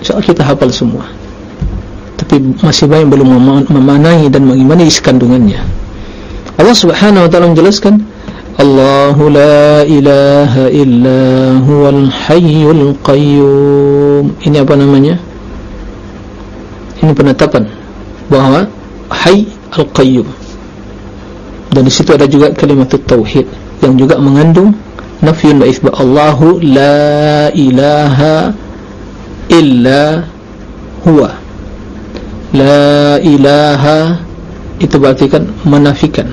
insyaAllah kita hafal semua. Tapi masih banyak belum memanai dan mengimani kandungannya. Allah subhanahu wa ta'ala menjelaskan Allahu la ilaha illa huwal hayyul qayyum. Ini apa namanya? Ini penetapan bahawa hay al-qayyum dan di situ ada juga kalimat tauhid yang juga mengandung nafyun wa itsbat Allahu la ilaha illa huwa. La ilaha itu berarti kan menafikan.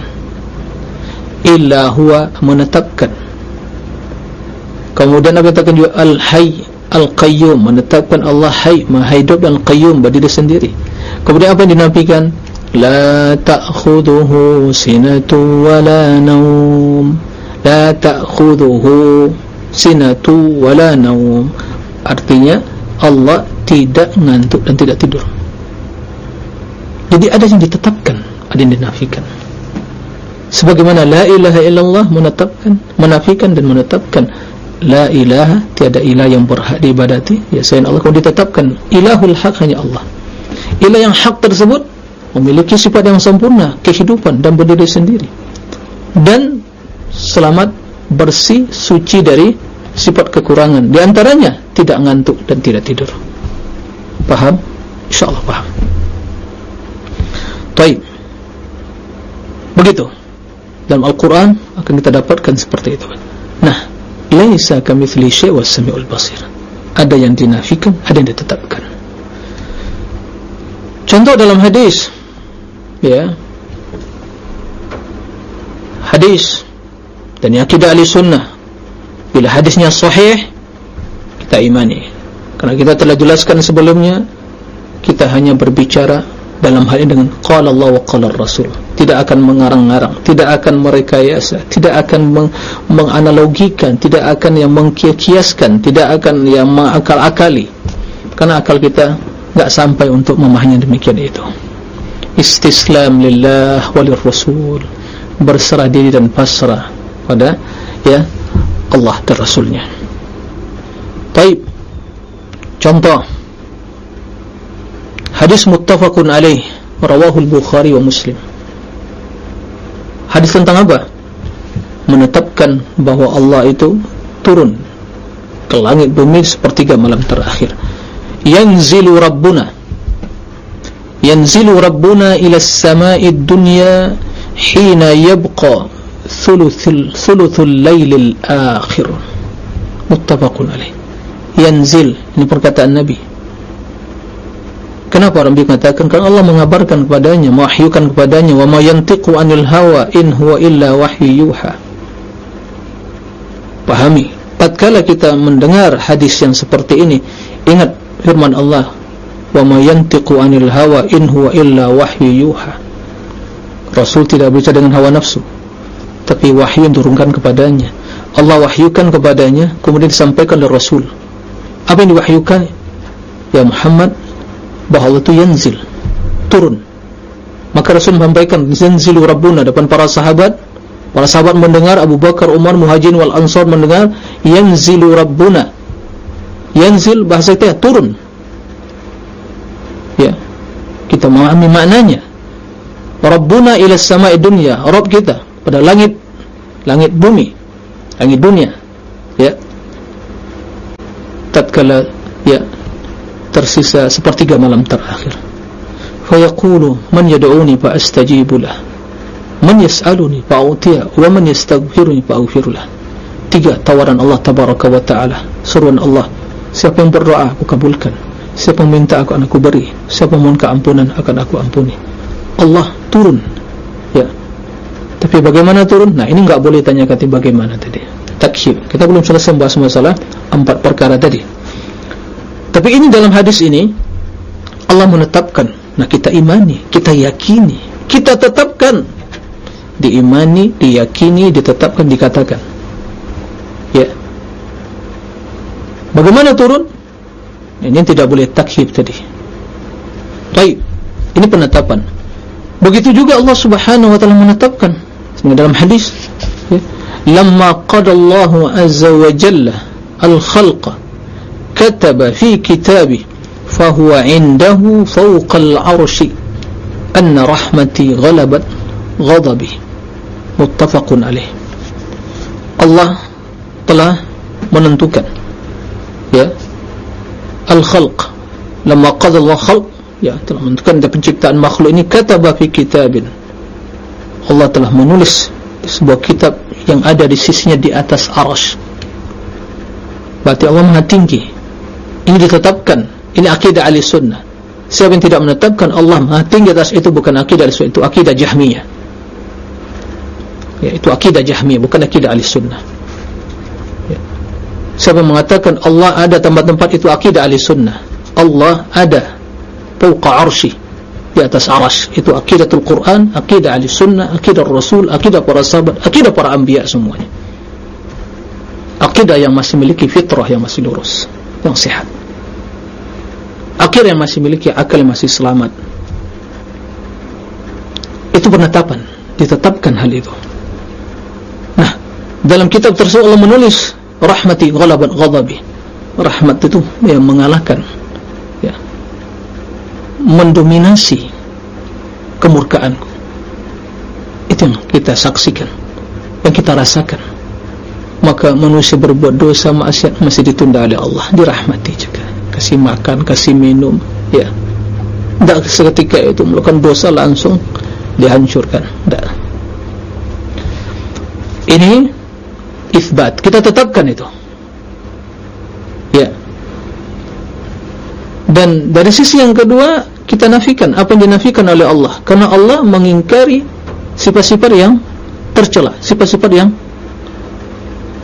Illa huwa menetapkan. Kemudian apa katakan juga al-hayy al-qayyum menetapkan Allah maha hidup dan qayyum berdiri sendiri. Kemudian apa yang dinafikan? La ta'khuduhu sinatu wa la naum la ta'khuduhu sinatu wa la naum artinya Allah tidak ngantuk dan tidak tidur. Jadi ada yang ditetapkan ada yang dinafikan. Sebagaimana la ilaha illallah menetapkan menafikan dan menetapkan la ilaha tiada ilah yang berhak diibadati ya selain Allah. Kalau ditetapkan ilahul haq hanya Allah. Ilah yang hak tersebut memiliki sifat yang sempurna kehidupan dan berdiri sendiri. Dan selamat bersih suci dari sifat kekurangan. Di antaranya tidak ngantuk dan tidak tidur. Paham? insyaAllah paham. Baik begitu. Dalam Al-Quran akan kita dapatkan seperti itu. Nah laisa kamithli syai' was samiul basir. Ada yang dinafikan ada yang ditetapkan. Contoh dalam hadis ya. Hadis dan akidah ahli sunnah bila hadisnya sahih kita imani. Karena kita telah jelaskan sebelumnya kita hanya berbicara dalam hal ini dengan qala Allah wa qala Rasul. Tidak akan mengarang-arang tidak akan merekayasa tidak akan meng menganalogikan tidak akan yang mengkiaskan tidak akan yang mengakal-akali. Karena akal kita tidak sampai untuk memahami demikian itu. Istislam lillah walir rasul berserah diri dan pasrah pada ya Allah dan Rasulnya. Baik. Contoh. Hadis muttafaqun alaih rawahul bukhari wa muslim. Hadis tentang apa? Menetapkan bahwa Allah itu turun ke langit bumi sepertiga malam terakhir. Yanzilu rabbuna. Yanzilu rabbuna ila as-sama'i ad-dunya hina yabqa thuluthul thuluthul lailil akhir muttafaqun alaih yanzil ini perkataan nabi. Kenapa orang mengatakan karena Allah mengabarkan kepadanya mewahyukan kepadanya wa ma yantiqu anil hawa in huwa illa wahyu yuha. Pahami? Tatkala kita mendengar hadis yang seperti ini ingat firman Allah wa ma yantiqu anil hawa in huwa illa wahyu yuha. Rasul tidak berbicara dengan hawa nafsu tapi wahyu yang turunkan kepadanya Allah wahyukan kepadanya kemudian disampaikan oleh Rasul apa yang diwahyukan ya Muhammad Allah itu yanzil turun maka Rasul menyampaikan yanzilu Rabbuna depan para sahabat Para sahabat mendengar Abu Bakar, Umar, Muhajirin wal Ansar mendengar yanzilu rabbuna. Yanzil bahasa kita turun. Ya. Kita memahami maknanya. Rabbuna ila sama'i dunya, Rabb kita pada langit langit bumi, langit dunia. Ya. Tatkala ya tersisa sepertiga malam terakhir. Fa yaqulu man yad'uni fa astajibu lahu man yas'aluni fa'utiya wa man yastaghfiruni fa'aghfirullah tiga tawaran Allah tabaraka wa ta'ala seruan Allah siapa yang berdoa aku kabulkan siapa minta aku akan aku beri siapa mohon keampunan akan aku ampuni Allah turun ya tapi bagaimana turun nah ini enggak boleh tanya kata bagaimana tadi takhir kita belum selesai membahas masalah empat perkara tadi tapi ini dalam hadis ini Allah menetapkan nah kita imani kita yakini kita tetapkan diimani, diyakini, ditetapkan, dikatakan. Ya. Bagaimana turun? Ini tidak boleh takhib tadi. Baik. Ini penetapan. Begitu juga Allah Subhanahu wa taala menetapkan dalam hadis ya. Lamma qada Allah azza wa jalla al-khalqa kataba fi kitabih fahuwa indahu fawqa al-'arsy anna rahmati ghalabat ghadabi muttafaqun alaih Allah telah menentukan ya al-khalq lama qadha Allah khalq ya telah menentukan penciptaan makhluk ini kataba fi kitabin Allah telah menulis sebuah kitab yang ada di sisinya di atas arash berarti Allah maha tinggi. Ini ditetapkan. Ini akidah ahli sunnah. Siapa yang tidak menetapkan Allah maha tinggi atas itu bukan akidah ahli sunnah itu akidah jahmiyah. Ya, itu akidah jahmiyah bukan akidah ahli sunnah. Ya. siapa mengatakan Allah ada tempat-tempat itu akidah ahli sunnah. Allah ada fauqa arshi di atas arash itu akidatul Quran akidah ahli sunnah akidah rasul akidah para sahabat akidah para anbiya semuanya. Akidah yang masih memiliki fitrah yang masih lurus yang sehat. Akidah yang masih memiliki akal yang masih selamat. Itu penetapan ditetapkan hal itu. Dalam kitab tersebut Allah menulis rahmati ghalabat ghadabi. Rahmat itu yang mengalahkan ya. Mendominasi kemurkaanku. Itu yang kita saksikan yang kita rasakan. Maka manusia berbuat dosa maksiat masih ditunda oleh Allah. Dirahmati juga. Kasih makan kasih minum ya. Tidak seketika itu melakukan dosa langsung dihancurkan. Tidak ini isbat. Kita tetapkan itu. Ya. Dan dari sisi yang kedua kita nafikan apa yang dinafikan oleh Allah. Karena Allah mengingkari sifat-sifat yang tercela sifat-sifat yang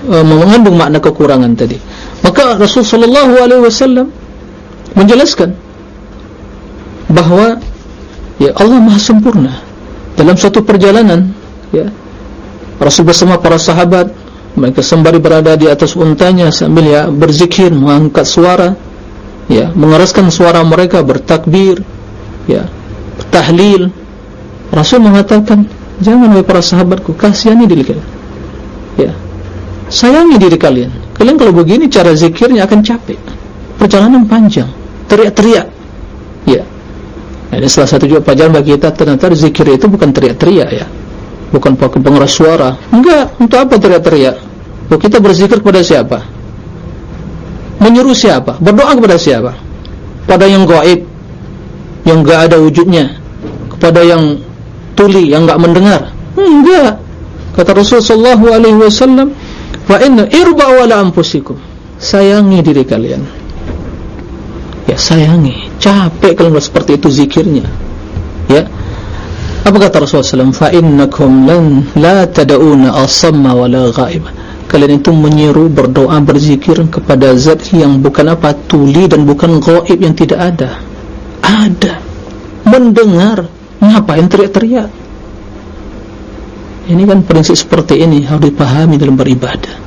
uh, mengandung makna kekurangan tadi. Maka Rasul sallallahu alaihi wasallam menjelaskan bahawa ya Allah Maha sempurna. Dalam satu perjalanan ya Rasul bersama para sahabat mereka sembari berada di atas untanya sambil ya berzikir mengangkat suara ya mengeraskan suara mereka bertakbir ya bertahlil. Rasul mengatakan jangan wahai para sahabatku kasihani diri kalian. Ya sayangi diri kalian. Kalian kalau begini cara zikirnya akan capek. Perjalanan panjang teriak-teriak. Ya ini salah satu juga pelajaran bagi kita ternyata zikir itu bukan teriak-teriak ya. Bukan pakai pengeras suara. Enggak untuk apa teriak-teriak? Kita berzikir kepada siapa menyuruh siapa? Berdoa kepada siapa? Pada yang gaib yang enggak ada wujudnya. Kepada yang tuli yang enggak mendengar. Enggak kata Rasulullah alaihi wasallam fa inna irba wala anfusikum. Sayangi diri kalian. Ya sayangi. Capek kalau seperti itu zikirnya. Ya. Apa kata Rasulullah SAW? Fa'innakum lan la tada'una asamma wa la ghaib. Kalian itu menyeru berdoa berzikir kepada zat yang bukan apa tuli dan bukan ghaib yang tidak ada. Ada. Mendengar. Ngapain teriak-teriak? Ini kan prinsip seperti ini harus dipahami dalam beribadah.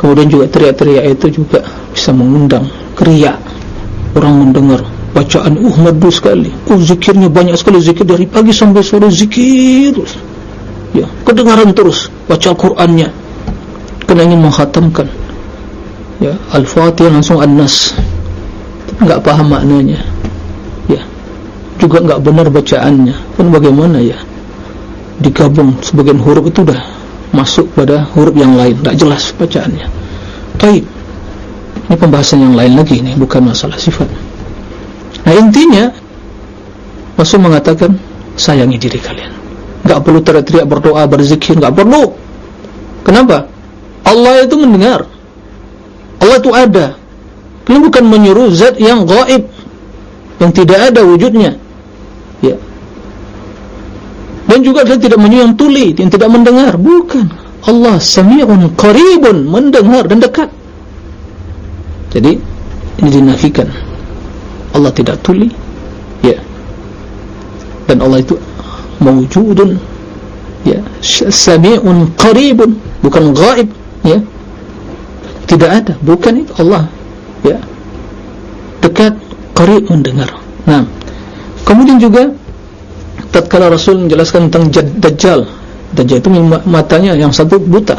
Kemudian juga teriak-teriak itu juga bisa mengundang keriak orang mendengar bacaan uh merdu sekali uh zikirnya banyak sekali zikir dari pagi sampai sore zikir ya kedengaran terus baca Al-Qurannya. Kena ingin menghatamkan. Ya Al-Fatihah langsung An-Nas. Enggak paham maknanya. Ya juga enggak benar bacaannya. Pun bagaimana ya? Digabung sebagian huruf itu dah masuk pada huruf yang lain. Enggak jelas bacaannya. Baik. Ini pembahasan yang lain lagi ini bukan masalah sifat. Nah intinya Rasul mengatakan sayangi diri kalian. Gak perlu teriak-teriak berdoa, berzikir, gak perlu. Kenapa? Allah itu mendengar. Allah itu ada. Kalian bukan menyuruh zat yang gaib, yang tidak ada wujudnya. Ya. Dan juga dia tidak menyuruh yang tuli, yang tidak mendengar. Bukan. Allah sami'un qaribun, mendengar dan dekat. Jadi ini dinafikan. Allah tidak tuli ya dan Allah itu mewujudun ya sami'un qaribun bukan gaib ya. Tidak ada bukan itu Allah ya. Dekat qarib mendengar nah kemudian juga tatkala Rasul menjelaskan tentang Dajjal Dajjal itu matanya yang satu buta.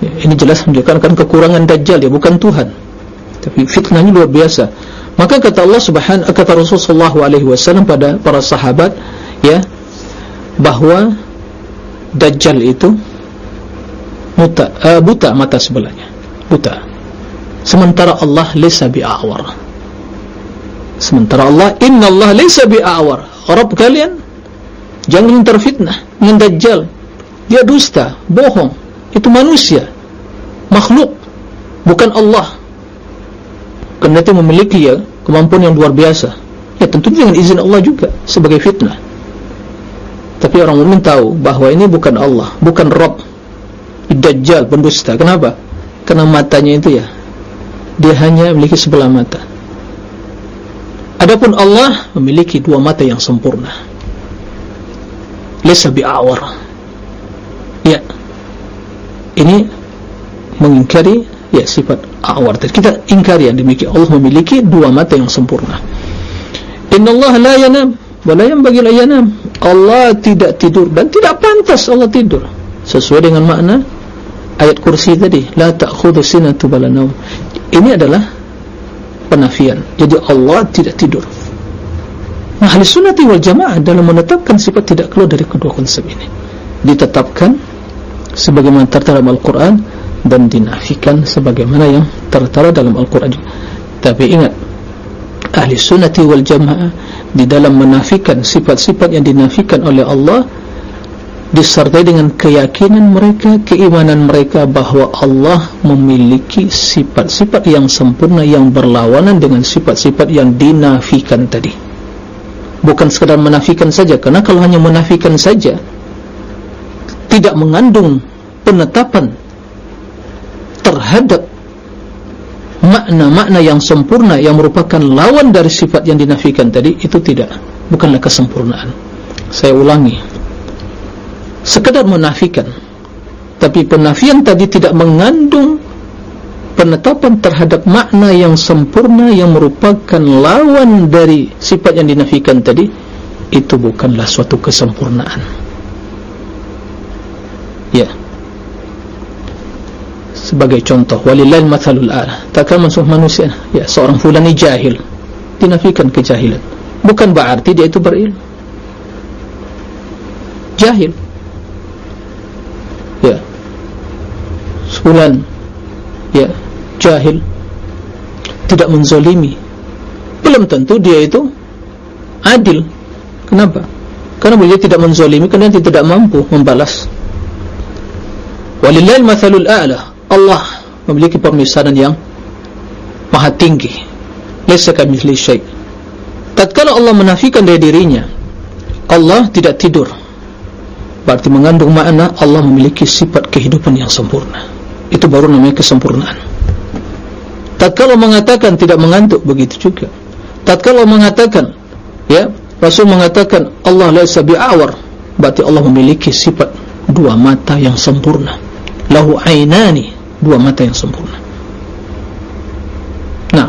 Ya, ini jelas menunjukkan kekurangan Dajjal ya bukan Tuhan. Tapi fitnahnya luar biasa. Maka kata Allah Subhanahu kata Rasulullah alaihi wasallam pada para sahabat ya bahwa dajjal itu buta uh, buta mata sebelahnya. Buta. Sementara Allah laysa bi'awar. Sementara Allah inna Allah laysa bi'awar. Rabb kalian jangan terfitnah dengan dajjal. Dia dusta, bohong. Itu manusia. Makhluk bukan Allah kerana itu memiliki ya kemampuan yang luar biasa ya tentu dengan izin Allah juga sebagai fitnah tapi orang mukmin tahu bahawa ini bukan Allah bukan Rabb. Dajjal pendusta. Kenapa? kerana matanya itu ya dia hanya memiliki sebelah mata. Adapun Allah memiliki dua mata yang sempurna. Lesa bi'awar ya. Ini mengingkari ya sifat awar kita ingkari yang demikian. Allah memiliki dua mata yang sempurna. Inna Allah la yanam wala yang bagi la yanam Allah tidak tidur dan tidak pantas Allah tidur. Sesuai dengan makna ayat kursi tadi la ta'khudhu sinatu balanau ini adalah penafian. Jadi Allah tidak tidur. Nah ahli sunnati wal jamaah dalam menetapkan sifat tidak keluar dari kedua konsep ini. Ditetapkan sebagaimana tertera dalam Al-Quran dan dinafikan sebagaimana yang tertera dalam Al-Quran. Tapi ingat ahli sunnati wal jamaah di dalam menafikan sifat-sifat yang dinafikan oleh Allah disertai dengan keyakinan mereka keimanan mereka bahawa Allah memiliki sifat-sifat yang sempurna yang berlawanan dengan sifat-sifat yang dinafikan tadi. Bukan sekadar menafikan saja karena kalau hanya menafikan saja tidak mengandung penetapan terhadap makna-makna yang sempurna yang merupakan lawan dari sifat yang dinafikan tadi itu tidak. Bukanlah kesempurnaan. Saya ulangi. Sekedar menafikan. Tapi penafian tadi tidak mengandung penetapan terhadap makna yang sempurna yang merupakan lawan dari sifat yang dinafikan tadi itu bukanlah suatu kesempurnaan. Ya sebagai contoh. Walillahil mathalul a'la. Takkan masuk manusia ya seorang fulan jahil. Dinafikan kejahilan. Bukan berarti dia itu berilmu. Jahil. Ya. Sebulan. Ya. Jahil. Tidak menzolimi. Belum tentu dia itu adil. Kenapa? karena beliau tidak menzolimi karena dia tidak mampu membalas. Walillahil mathalul a'la Allah memiliki pemisahan yang maha tinggi. Tatkala Allah menafikan dari dirinya Allah tidak tidur. Berarti mengandung makna Allah memiliki sifat kehidupan yang sempurna. Itu baru namanya kesempurnaan. Tatkala mengatakan tidak mengantuk begitu juga. Tatkala mengatakan ya Rasul mengatakan Allah laisa bi'awar berarti Allah memiliki sifat dua mata yang sempurna. Lahu ainani dua mata yang sempurna. Nah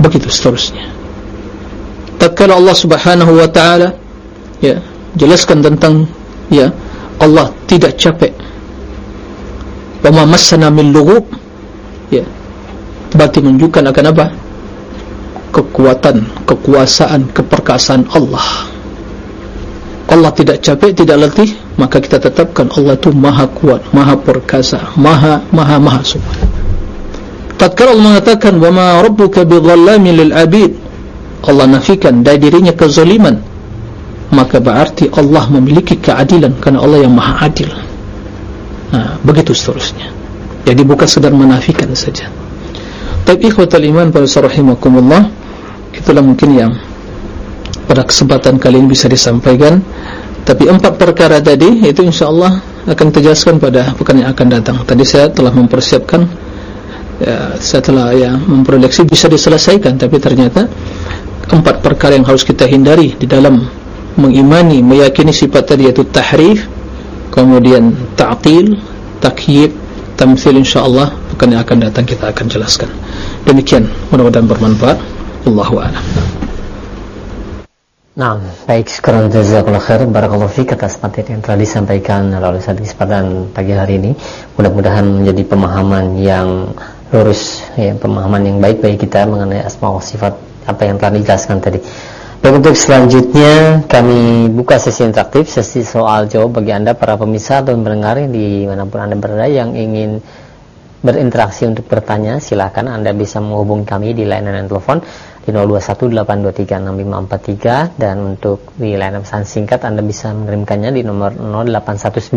begitu seterusnya. Tatkala Allah subhanahu wa ta'ala ya jelaskan tentang ya Allah tidak capek. Wa ma massana min lughub ya berarti menunjukkan akan apa? Kekuatan kekuasaan keperkasaan Allah Allah tidak capek tidak letih maka kita tetapkan Allah itu maha kuat maha perkasa maha maha maha semua tatkala Allah mengatakan wa ma rabbuka bidhallamin lil abid Allah nafikan dari dirinya kezaliman. Maka berarti Allah memiliki keadilan karena Allah yang maha adil. Nah, begitu seterusnya. Jadi bukan sedar menafikan saja. Tapi ikhwatal iman pada sarahimakumullah itulah mungkin yang pada kesempatan kali ini bisa disampaikan. Tapi empat perkara tadi itu insyaAllah akan terjelaskan pada pekan yang akan datang. Tadi saya telah mempersiapkan ya, saya telah ya, memproduksi bisa diselesaikan tapi ternyata empat perkara yang harus kita hindari di dalam mengimani, meyakini sifat tadi yaitu tahrif kemudian ta'til, takyib tamthil insyaAllah bukan yang akan datang kita akan jelaskan. Demikian mudah-mudahan bermanfaat. Allahu a'lam. Nah, baik sekarang jazakallahu khair barakallahu fiik atas materi yang telah disampaikan oleh Ustaz kesempatan pagi hari ini. Mudah-mudahan menjadi pemahaman yang lurus ya, pemahaman yang baik bagi kita mengenai asma wa sifat apa yang telah dijelaskan tadi. Dan untuk selanjutnya kami buka sesi interaktif, sesi soal jawab bagi Anda para pemirsa dan pendengar di manapun Anda berada yang ingin berinteraksi untuk bertanya, silakan Anda bisa menghubungi kami di layanan telepon 0218236543 dan untuk di layanan pesan singkat Anda bisa mengirimkannya di nomor 0819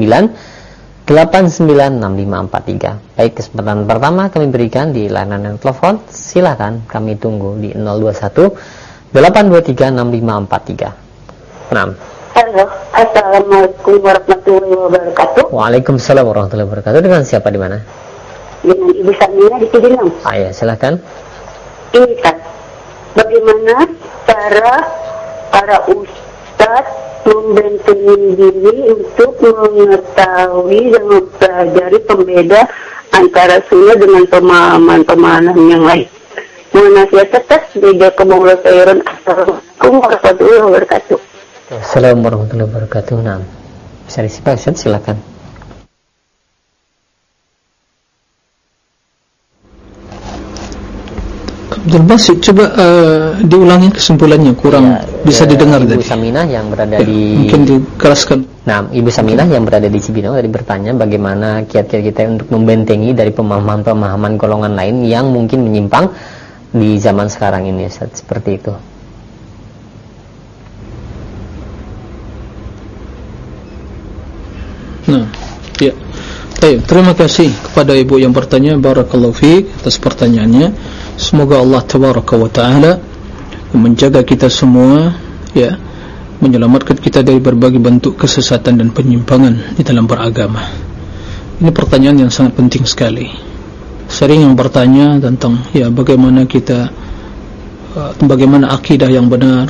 896543. Baik, kesempatan pertama kami berikan di layanan telepon, silakan kami tunggu di 021 8236543. Enam. Halo, Assalamualaikum warahmatullahi wabarakatuh. Waalaikumsalam warahmatullahi wabarakatuh. Dengan siapa di mana? Dengan Ibu Samina di Cibinong. Ah ya, silakan. Ini kan, bagaimana cara para ustadz membentengi diri untuk mengetahui dan mempelajari pembeda antara sunnah dengan pemahaman-pemahaman yang lain? Nasihat atas meja kemaulah khairan Assalamualaikum warahmatullahi wabarakatuh. Assalamualaikum warahmatullahi wabarakatuh. Nah, bisa disipak silakan Abdul Basit coba uh, diulangi kesimpulannya kurang ya, bisa ya, didengar Ibu tadi. Saminah yang berada ya, di mungkin dikeraskan. Nah, Ibu Saminah yang berada di Cibinong tadi bertanya bagaimana kiat-kiat kita untuk membentengi dari pemahaman-pemahaman golongan lain yang mungkin menyimpang di zaman sekarang ini Ustaz, seperti itu. Nah, ya. Baik, terima kasih kepada ibu yang bertanya barakallahu fiik atas pertanyaannya. Semoga Allah tabaraka wa taala menjaga kita semua ya, menyelamatkan kita dari berbagai bentuk kesesatan dan penyimpangan di dalam beragama. Ini pertanyaan yang sangat penting sekali sering yang bertanya tentang ya bagaimana kita uh, bagaimana akidah yang benar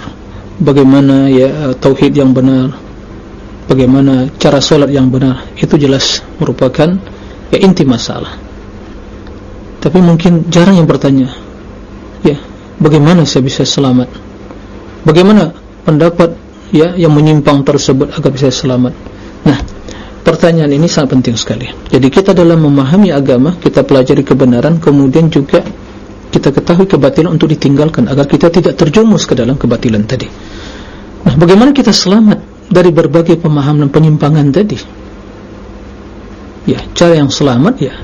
bagaimana ya uh, tauhid yang benar bagaimana cara solat yang benar itu jelas merupakan ya inti masalah tapi mungkin jarang yang bertanya ya bagaimana saya bisa selamat bagaimana pendapat ya yang menyimpang tersebut agar bisa selamat nah pertanyaan ini sangat penting sekali. Jadi kita dalam memahami agama, kita pelajari kebenaran, kemudian juga kita ketahui kebatilan untuk ditinggalkan agar kita tidak terjumus ke dalam kebatilan tadi. Nah, bagaimana kita selamat dari berbagai pemahaman penyimpangan tadi ya cara yang selamat ya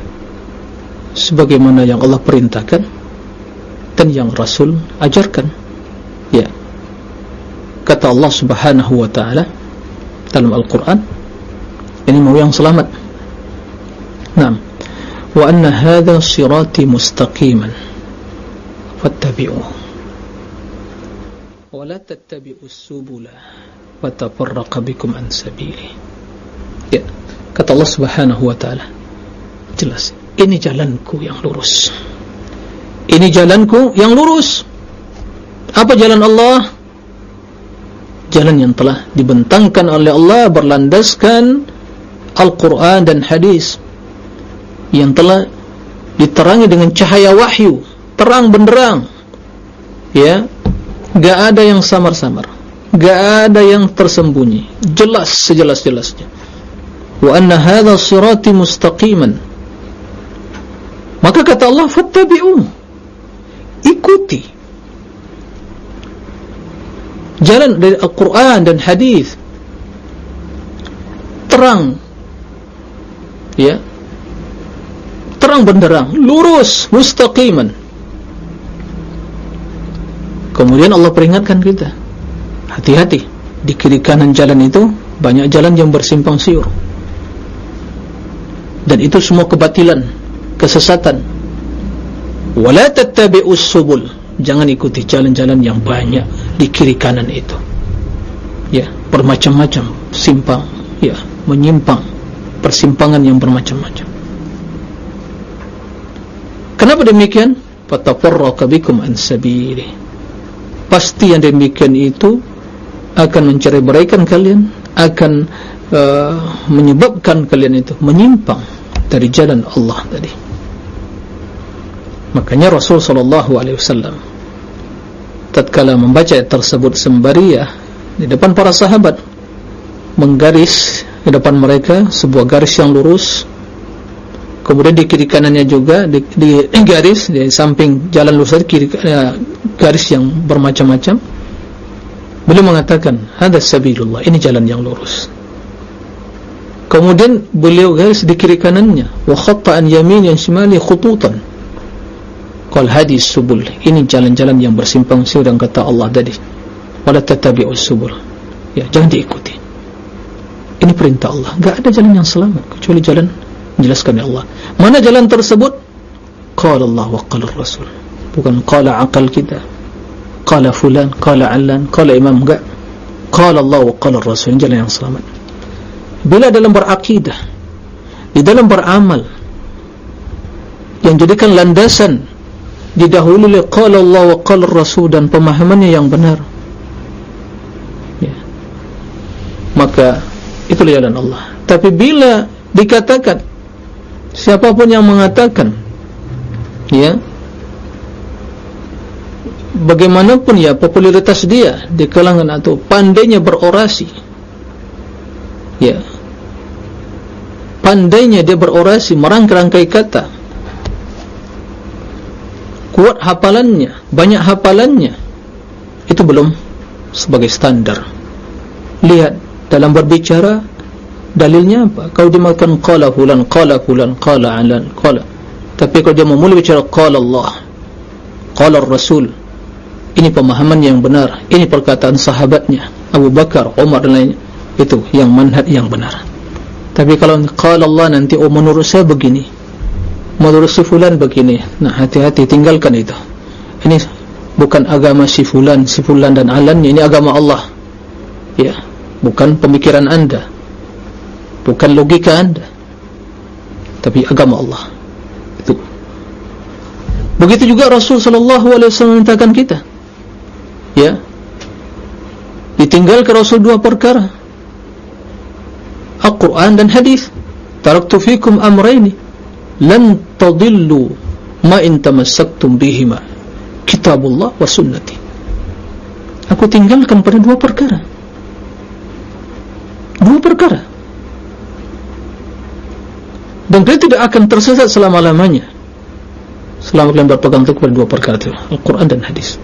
sebagaimana yang Allah perintahkan dan yang Rasul ajarkan. Ya. Kata Allah subhanahu wa ta'ala dalam Al-Quran ini mau yang selamat. Nah wa anna hadha sirati mustaqiman. Fattabi'uh wa la tattabi'us subula wa tafarraqa bikum an sabili. Ya. Kata Allah subhanahu wa ta'ala. Jelas ini jalanku yang lurus. Ini jalanku yang lurus. Apa jalan Allah? Jalan yang telah dibentangkan oleh Allah berlandaskan Al-Quran dan hadis yang telah diterangi dengan cahaya wahyu terang benderang. Ya gak ada yang samar-samar gak ada yang tersembunyi. Jelas sejelas-jelasnya. Wa anna hadha sirati mustaqiman maka kata Allah fattabi'u. Ikuti. Jalan dari Al-Quran dan hadis. Terang. Ya. Terang benderang. Lurus. Mustaqiman. Kemudian Allah peringatkan kita. Hati-hati. Di kiri kanan jalan itu banyak jalan yang bersimpang siur. Dan itu semua kebatilan kesesatan. Wala tattabi'us subul. Jangan ikuti jalan-jalan yang banyak di kiri kanan itu. Ya bermacam-macam. Simpang ya menyimpang. Persimpangan yang bermacam-macam. Kenapa demikian? Fatafarraqa bikum an sabili. Pasti yang demikian itu akan mencerai-beraikan kalian akan uh, menyebabkan kalian itu menyimpang dari jalan Allah tadi makanya Rasul sallallahu alaihi wasallam tatkala membaca ayat tersebut sembari ya di depan para sahabat menggaris di depan mereka sebuah garis yang lurus kemudian di kiri kanannya juga di, di garis di samping jalan lurus kiri ya, garis yang bermacam-macam. Beliau mengatakan hadza sabilullah. Ini jalan yang lurus. Kemudian beliau garis di kiri kanannya wa khatta an yamin yang shimali khututan qal hadis subul. Ini jalan-jalan yang bersimpang siur dan kata Allah tadi. Wala tatabi'us subul. Ya jangan diikuti. Ini perintah Allah. Enggak ada jalan yang selamat kecuali jalan menjelaskan Allah. Mana jalan tersebut? Qala Allah wa qala Rasul. Bukan qala akal kita. Qala fulan qala allan qala imam enggak. Qala Allah wa qala Rasul. Jalan yang selamat. Bila dalam berakidah di dalam beramal yang jadikan landasan didahului oleh qala Allah wa qala Rasul dan pemahamannya yang benar ya. maka itulah jalan Allah tapi bila dikatakan siapapun yang mengatakan ya bagaimanapun ya popularitas dia di kalangan atau pandainya berorasi ya pandainya dia berorasi merangkai kata kuat hafalannya, banyak hafalannya, itu belum sebagai standar. Lihat dalam berbicara dalilnya apa? Kalau dia mengatakan qala fulan, qala fulan, qala alan, qala. Tapi kalau dia memulai bicara qala Allah, qala Rasul, ini pemahaman yang benar. Ini perkataan sahabatnya Abu Bakar, Umar dan lainnya. Itu yang manhaj yang benar. Tapi kalau qala Allah nanti oh menurut saya begini, menurut si fulan begini. Nah hati-hati tinggalkan itu. Ini bukan agama si fulan si fulan dan alannya. Ini agama Allah. Ya bukan pemikiran anda. Bukan logika anda. Tapi agama Allah. Itu. Begitu juga Rasul sallallahu alaihi wasallam mintakan kita. Ya. Ditinggalkan Rasul dua perkara. Al-Quran dan hadis. Taraktu fikum amraini lan tadillu ma in tamassaktum bihima kitabullah wa sunnati aku tinggalkan pada dua perkara. Dua perkara. Dan kalian tidak akan tersesat selama-lamanya. Selama kalian berpegang teguh pada dua perkara itu Al-Quran dan hadis.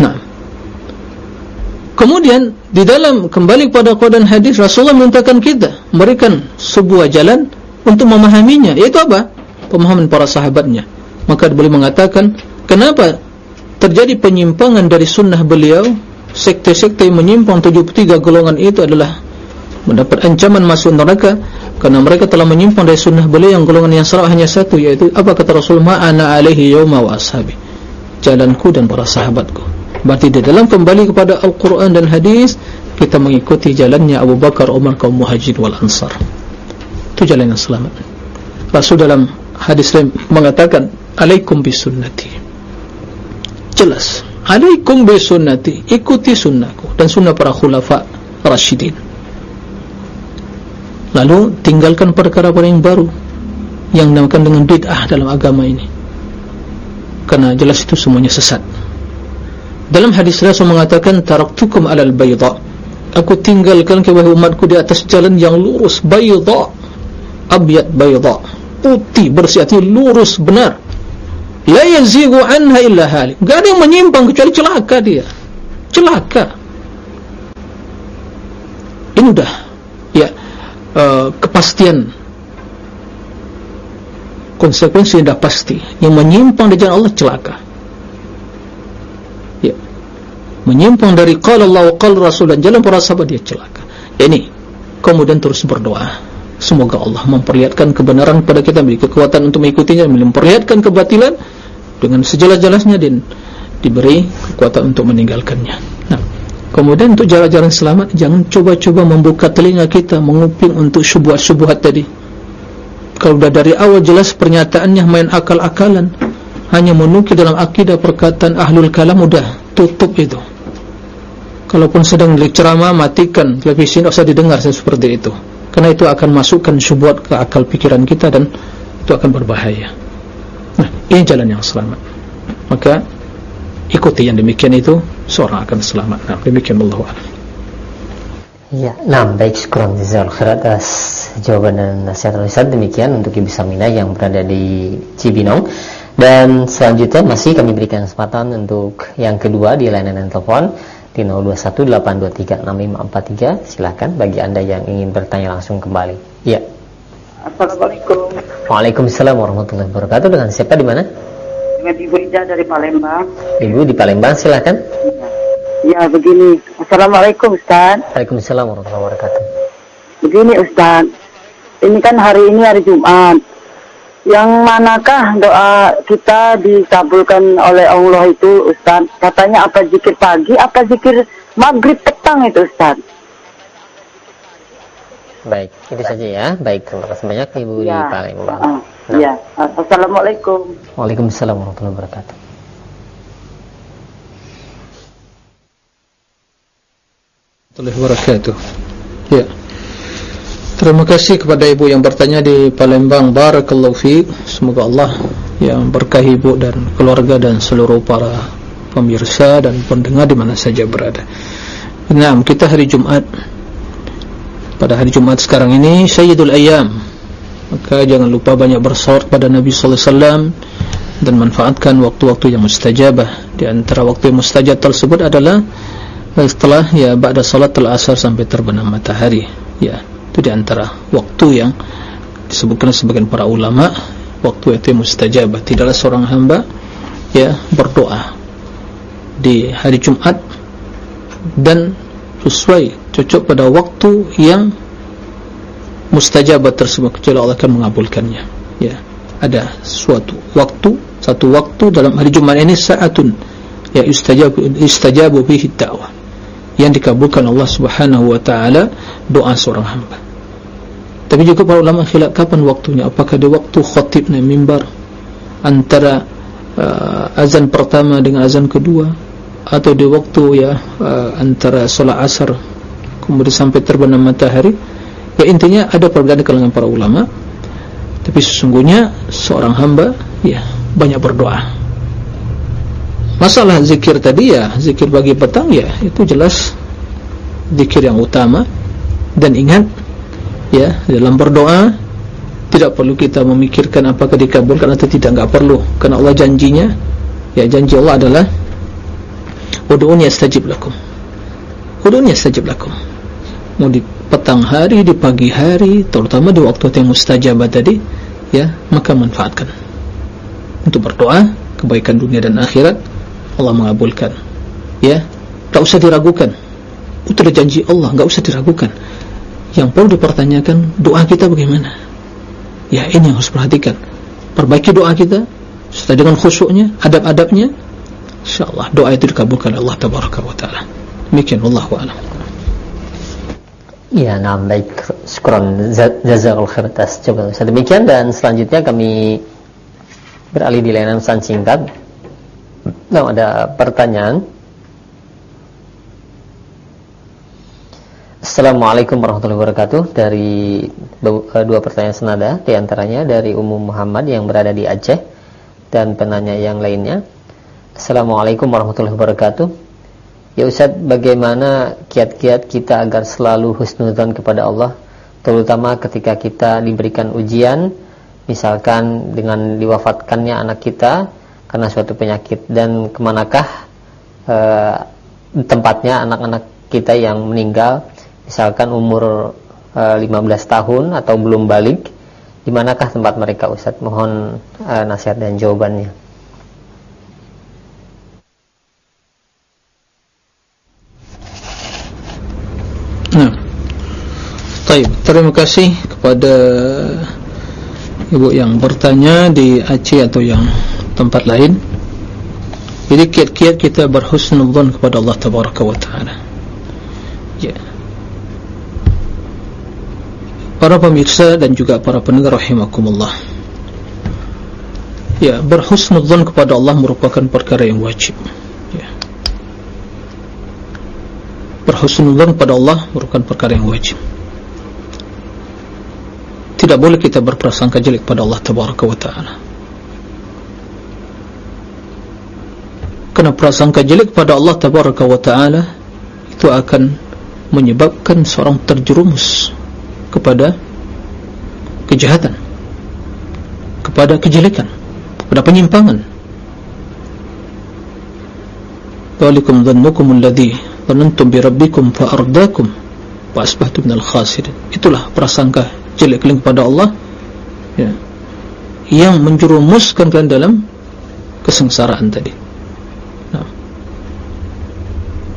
Nah. Kemudian di dalam kembali kepada Quran hadis Rasulullah mintakan kita memberikan sebuah jalan untuk memahaminya. Yaitu apa? Pemahaman para sahabatnya. Maka boleh mengatakan kenapa terjadi penyimpangan dari sunnah beliau? Sekte-sekte menyimpang 73 golongan itu adalah mendapat ancaman masuk neraka karena mereka telah menyimpang dari sunnah beliau yang golongan yang salah hanya satu yaitu apa kata Rasul ma'ana alaihi yawma wa ashabi. Jalanku dan para sahabatku. Berarti di dalam kembali kepada Al-Quran dan hadis kita mengikuti jalannya Abu Bakar, Umar, kaum muhajir wal ansar itu jalan yang selamat. Rasul dalam hadis lain mengatakan alaikum bisunnati. Jelas. Alaikum bisunnati. Ikuti sunnahku dan sunnah para khulafa rasyidin. Lalu tinggalkan perkara-perkara yang baru yang dinamakan dengan bid'ah dalam agama ini. Karena jelas itu semuanya sesat. Dalam hadis Rasul mengatakan taraktukum alal bayda. Aku tinggalkan kepada umatku di atas jalan yang lurus bayda abyad bayda. Putih bersih hati lurus benar. La yazigu anha illa halik. Gak ada yang menyimpang kecuali celaka dia. Celaka. Ini udah ya. Uh, kepastian. Konsekuensi yang dah pasti. Yang menyimpang dari jalan Allah celaka. Ya. Menyimpang dari qala Allah wa qala Rasul dan jalan para sahabat dia celaka. Ini. Kemudian terus berdoa semoga Allah memperlihatkan kebenaran kepada kita memiliki kekuatan untuk mengikutinya memperlihatkan kebatilan dengan sejelas-jelasnya dan diberi kekuatan untuk meninggalkannya. Nah Kemudian untuk jalan-jalan selamat Jangan coba-coba membuka telinga kita Menguping untuk syubuhat-syubuhat tadi. Kalau sudah dari awal jelas Pernyataannya main akal-akalan Hanya menukir dalam akidah perkataan Ahlul kalam mudah tutup itu. Kalaupun sedang ceramah Matikan. Televisi Tidak usah didengar seperti itu Karena itu akan masukkan syubuhat ke akal pikiran kita Dan itu akan berbahaya. Nah ini jalan yang selamat. Maka ikuti yang demikian itu seorang akan selamat. Nah, demikian Allah. Ya, nah baik syukuran jazal khair atas jawaban dan nasihat Ustaz. Demikian untuk Ibu Samina yang berada di Cibinong. Dan selanjutnya masih kami berikan kesempatan untuk yang kedua di layanan telepon di 0218236543 silakan bagi anda yang ingin bertanya langsung kembali. Ya. Assalamualaikum. Waalaikumsalam warahmatullahi wabarakatuh. Dengan siapa di mana? Dengan Ibu Ida dari Palembang. Ibu di Palembang silakan. Ya. ya begini. Assalamualaikum Ustaz. Waalaikumsalam warahmatullahi wabarakatuh. Begini Ustaz. Ini kan hari ini hari Jumat. Yang manakah doa kita dikabulkan oleh Allah itu Ustaz? Katanya apa zikir pagi, apa zikir maghrib petang itu Ustaz? Baik, itu saja ya. Baik, terima kasih banyak Ibu ya. di Palembang. Uh, nah. Ya, Assalamualaikum. Waalaikumsalam warahmatullahi wabarakatuh. Warahmatullahi wabarakatuh. Ya. Terima kasih kepada ibu yang bertanya di Palembang. Barakallahu fi. Semoga Allah yang berkahi ibu dan keluarga dan seluruh para pemirsa dan pendengar di mana saja berada. Nah, kita hari Jumat pada hari Jumat sekarang ini Sayyidul Ayyam maka jangan lupa banyak bersolat pada Nabi Sallallahu Alaihi Wasallam dan manfaatkan waktu-waktu yang mustajabah di antara waktu yang mustajab tersebut adalah setelah ya ba'da salat al-asar sampai terbenam matahari ya itu di antara waktu yang disebutkan sebagian para ulama waktu itu mustajabah tidaklah seorang hamba ya berdoa di hari Jumat dan sesuai cocok pada waktu yang mustajabat tersebut kecuali Allah akan mengabulkannya. Ya ada suatu waktu satu waktu dalam hari Jumat ini saatun ya istajabu istajabu bihi da'wah yang dikabulkan Allah Subhanahu wa taala doa seorang hamba. Tapi juga para ulama khilaf kapan waktunya? Apakah di waktu khatib naik mimbar antara uh, azan pertama dengan azan kedua? Atau di waktu ya uh, antara solat asar kemudian sampai terbenam matahari? Ya intinya ada perbedaan kalangan para ulama. Tapi sesungguhnya seorang hamba ya banyak berdoa masalah zikir tadi ya zikir bagi petang ya itu jelas zikir yang utama. Dan ingat ya dalam berdoa tidak perlu kita memikirkan apakah dikabulkan atau tidak enggak perlu. Karena Allah janjinya ya janji Allah adalah Udu'uni astajib lakum. Udun yastajib lakum. Mau di petang hari di pagi hari terutama di waktu yang mustajab tadi ya maka manfaatkan. Untuk berdoa kebaikan dunia dan akhirat Allah mengabulkan. Ya? Tak usah diragukan. Itu janji Allah. Enggak usah diragukan. Yang perlu dipertanyakan doa kita bagaimana? Ya ini yang harus perhatikan perbaiki doa kita serta dengan khusyuknya adab-adabnya. Insyaallah doa itu dikabulkan Allah tabaraka wa taala. Demikian wallahu a'lam. Ya, nah baik. Syukran jazakallahu khair atas jawaban Ustaz. Demikian dan selanjutnya kami beralih di layanan pesan singkat. Nah, ada pertanyaan. Assalamualaikum warahmatullahi wabarakatuh. Dari eh, dua pertanyaan senada Di antaranya dari Umum Muhammad yang berada di Aceh Dan penanya yang lainnya. Assalamualaikum warahmatullahi wabarakatuh. Ya Ustaz bagaimana kiat-kiat kita agar selalu husnudhan kepada Allah Terutama ketika kita diberikan ujian Misalkan dengan diwafatkannya anak kita Karena suatu penyakit. Dan ke manakah eh, tempatnya anak-anak kita yang meninggal? Misalkan umur e, eh, 15 tahun atau belum balik di manakah tempat mereka Ustaz mohon e, nasihat dan jawabannya. Nah. Terima kasih kepada Ibu yang bertanya di Aceh atau yang tempat lain Jadi kiat-kiat kita berhusnudhan kepada Allah Tabaraka wa Ta'ala Ya Para pemirsa dan juga para pendengar rahimakumullah. Ya, berhusnudzon kepada Allah merupakan perkara yang wajib. Ya. Berhusnudzon kepada Allah merupakan perkara yang wajib. Tidak boleh kita berprasangka jelek kepada Allah tabaraka wa taala. Karena prasangka jelek kepada Allah tabaraka wa taala itu akan menyebabkan seorang terjerumus kepada kejahatan kepada kejelekan kepada penyimpangan. Walikum dhannukum alladhi dhanantum bi rabbikum fa ardakum wa asbahtum minal khasirin. Itulah prasangka jelek kalian kepada Allah ya, yang menjerumuskan kalian dalam kesengsaraan tadi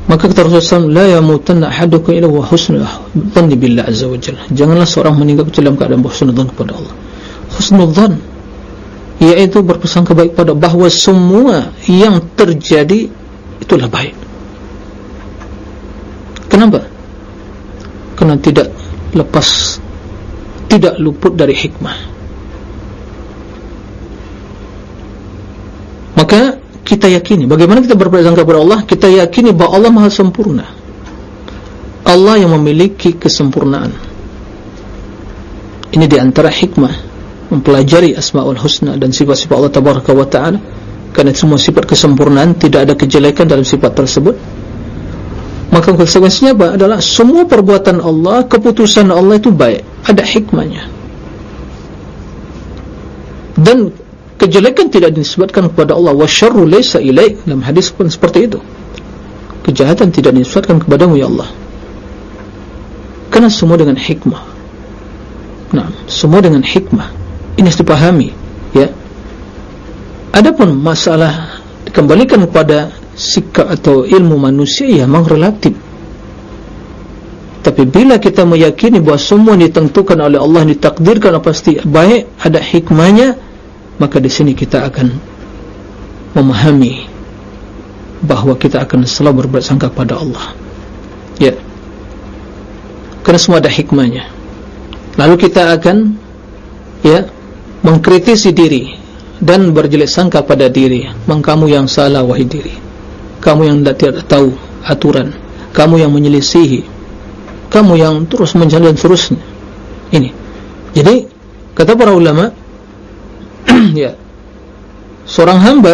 maka kata Rasulullah la yamutanna ahadukum illa wa husnul dhanni billah azza wa jalla. Janganlah seorang meninggal kecuali dalam keadaan husnul dhan kepada Allah. Husnul dhan yaitu berpesan kebaik pada bahawa semua yang terjadi itulah baik. Kenapa? kerana tidak lepas tidak luput dari hikmah maka kita yakini. Bagaimana kita berprasangka kepada Allah? Kita yakini bahawa Allah maha sempurna. Allah yang memiliki kesempurnaan. Ini diantara hikmah mempelajari asma'ul husna dan sifat-sifat Allah tabaraka wa ta'ala. Kerana semua sifat kesempurnaan tidak ada kejelekan dalam sifat tersebut. Maka konsekuensinya apa? adalah semua perbuatan Allah keputusan Allah itu baik. Ada hikmahnya. Dan kejelekan tidak disebutkan kepada Allah. Wa syarru laysa ilaik dalam hadis pun seperti itu. Kejahatan tidak disebutkan kepadamu ya Allah. Karena semua dengan hikmah. Nah semua dengan hikmah. Ini harus dipahami ya. Adapun masalah dikembalikan kepada sikap atau ilmu manusia ya memang relatif. Tapi bila kita meyakini bahawa semua ditentukan oleh Allah ditakdirkan pasti baik ada hikmahnya maka di sini kita akan memahami bahawa kita akan selalu berbuat sangka kepada Allah. Ya. Kerana semua ada hikmahnya. Lalu kita akan ya mengkritisi diri dan berjelek sangka pada diri. Kamu yang salah wahai diri. Kamu yang tidak tahu aturan. Kamu yang menyelisihi. Kamu yang terus menjalan dan seterusnya ini. Jadi kata para ulama ya seorang hamba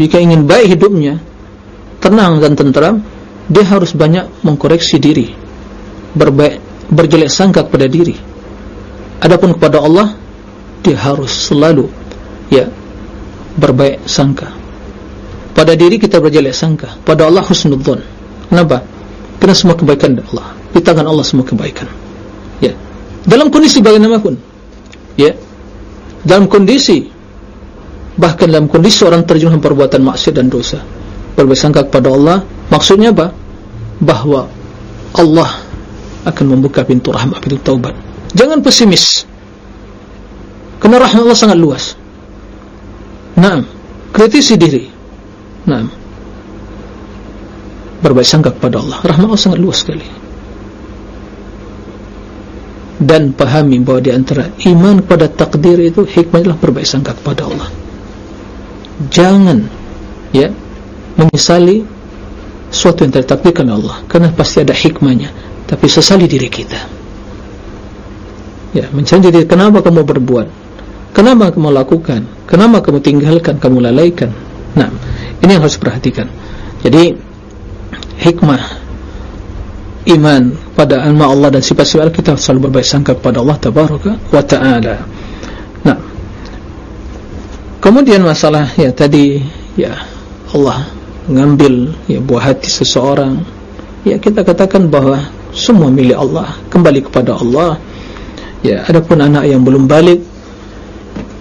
jika ingin baik hidupnya tenang dan tentram dia harus banyak mengkoreksi diri berbaik berjelek sangka kepada diri adapun kepada Allah dia harus selalu ya berbaik sangka pada diri kita berjelek sangka pada Allah husnudzon kenapa Karena semua kebaikan Allah. Di tangan Allah semua kebaikan. Ya. Dalam kondisi bagaimanapun. Ya. Dalam kondisi bahkan dalam kondisi orang terjun perbuatan maksiat dan dosa. Bersangka kepada Allah, maksudnya apa? Bahwa Allah akan membuka pintu rahmat, pintu taubat. Jangan pesimis. Karena rahmat Allah sangat luas. Naam, kritisi diri. Naam. Berbaik sangka kepada Allah. Rahmat Allah sangat luas sekali. Dan pahami bahawa di antara iman kepada takdir itu hikmah adalah berbaik sangka kepada Allah. Jangan ya menyesali sesuatu yang ditakdirkan Allah karena pasti ada hikmahnya. Tapi sesali diri kita. Ya, mencari diri kenapa kamu berbuat? Kenapa kamu lakukan? Kenapa kamu tinggalkan? Kamu lalaikan? Nah, ini yang harus perhatikan. Jadi hikmah iman pada ilmu Allah dan sifat-sifat kita selalu berbaik sangka kepada Allah tabaraka wa taala. Nah. Kemudian masalah ya tadi ya Allah mengambil ya buah hati seseorang. Ya kita katakan bahwa semua milik Allah, kembali kepada Allah. Ya adapun anak yang belum balik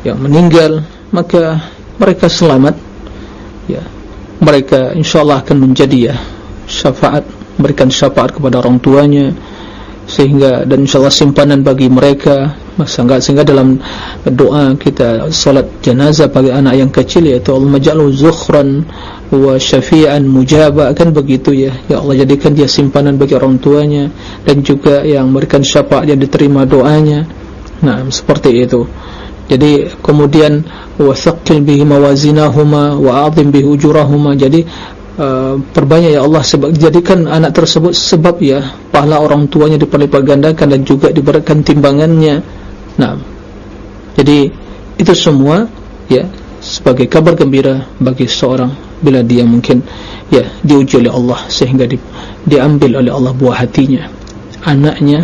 yang meninggal maka mereka selamat. Ya. Mereka insyaallah akan menjadi ya syafaat memberikan syafaat kepada orang tuanya sehingga dan insyaallah simpanan bagi mereka. Sehingga, sehingga dalam doa kita salat jenazah bagi anak yang kecil yaitu Allah maj'alhu zukhran wa syafi'an mujaba kan begitu ya. Ya Allah jadikan dia simpanan bagi orang tuanya dan juga yang memberikan syafaat yang diterima doanya. Nah seperti itu. Jadi kemudian wasaqqil bihi mawazinahuma wa a'zim bihi ujurahuma. Jadi Uh, perbanyak ya Allah sebab jadikan anak tersebut sebab ya pahala orang tuanya dipelipat gandakan dan juga diberikan timbangannya. Nah, jadi itu semua ya sebagai kabar gembira bagi seorang bila dia mungkin ya diuji oleh Allah sehingga di, diambil oleh Allah buah hatinya anaknya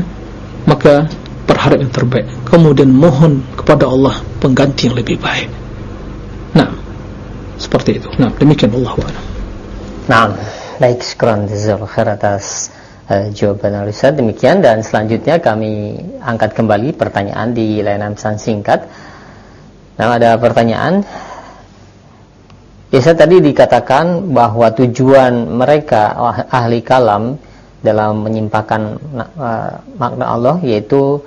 maka berharap yang terbaik kemudian mohon kepada Allah pengganti yang lebih baik. Nah, seperti itu. Nah, demikian Allah wa'ala. Nah, baik jazakallahu khair atas uh, jawaban Alisa demikian dan selanjutnya kami angkat kembali pertanyaan di layanan pesan singkat. Nah, ada pertanyaan. Biasa tadi dikatakan bahwa tujuan mereka ah, ahli kalam dalam menyimpahkan uh, makna Allah yaitu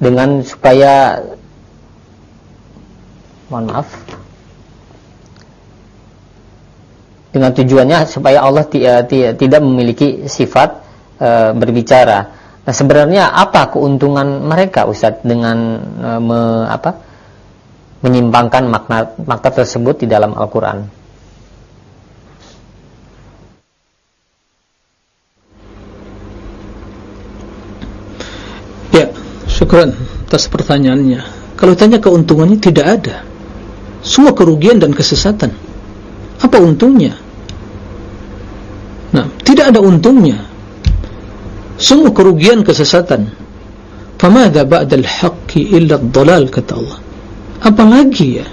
dengan supaya mohon maaf dengan tujuannya supaya Allah uh, tidak memiliki sifat uh, berbicara. Nah, sebenarnya apa keuntungan mereka Ustaz dengan uh, me, apa, menyimpangkan makna makna tersebut di dalam Al-Qur'an? Ya, syukran atas pertanyaannya. Kalau tanya keuntungannya tidak ada. Semua kerugian dan kesesatan. Apa untungnya? Tidak ada untungnya. Semua kerugian kesesatan. Famadha ba'dal haqqi illa ad-dhalal kata Allah. Apalagi ya?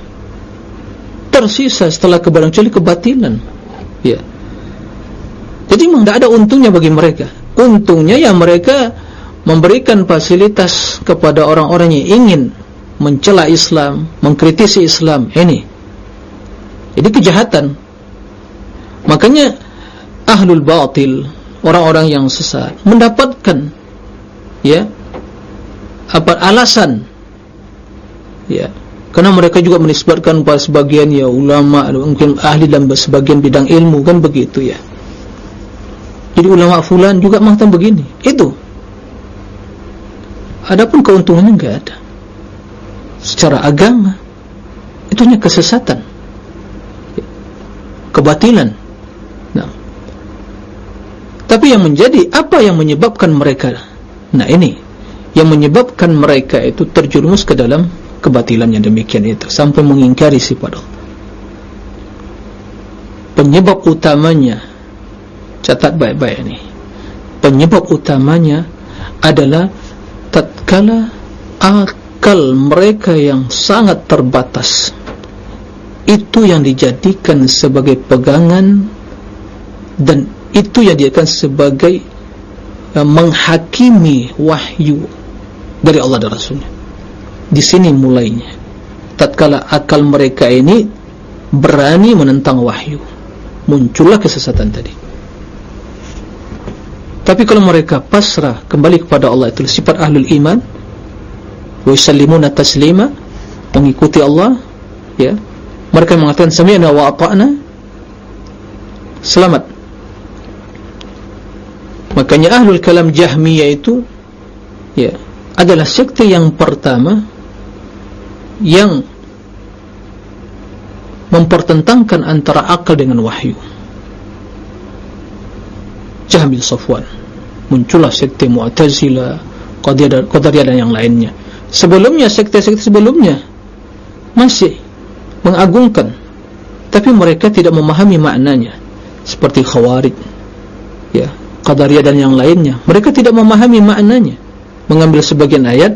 Tersisa setelah kebenaran kecuali kebatilan. Ya. Jadi memang tidak ada untungnya bagi mereka. Untungnya yang mereka memberikan fasilitas kepada orang-orang yang ingin mencela Islam, mengkritisi Islam. Ini. Jadi kejahatan. Makanya ahlul batil orang-orang yang sesat mendapatkan ya apa alasan. Ya. Karena mereka juga menisbatkan pada sebagian ya ulama mungkin ahli dalam sebagian bidang ilmu kan begitu ya. Jadi ulama fulan juga mengatakan begini itu. Adapun keuntungannya enggak ada. Secara agama itu hanya kesesatan. Kebatilan tapi yang menjadi apa yang menyebabkan mereka? Nah ini yang menyebabkan mereka itu terjerumus ke dalam kebatilan yang demikian itu sampai mengingkari sifat Allah. Penyebab utamanya catat baik-baik ini. Penyebab utamanya adalah tatkala akal mereka yang sangat terbatas itu yang dijadikan sebagai pegangan dan itu yang diakan sebagai uh, menghakimi wahyu dari Allah dan Rasulnya. Di sini mulainya. Tatkala akal mereka ini berani menentang wahyu muncullah kesesatan tadi. Tapi kalau mereka pasrah kembali kepada Allah itu sifat ahlul iman wa yusallimuna taslima mengikuti Allah ya. Mereka mengatakan sami'na wa ata'na. Selamat makanya ahlul kalam jahmiyah itu ya adalah sekte yang pertama yang mempertentangkan antara akal dengan wahyu. Jahmil Safwan muncullah sekte Mu'tazila Qadariyah dan yang lainnya. Sebelumnya sekte-sekte sebelumnya masih mengagungkan tapi mereka tidak memahami maknanya seperti Khawarij Qadariyah dan yang lainnya mereka tidak memahami maknanya mengambil sebagian ayat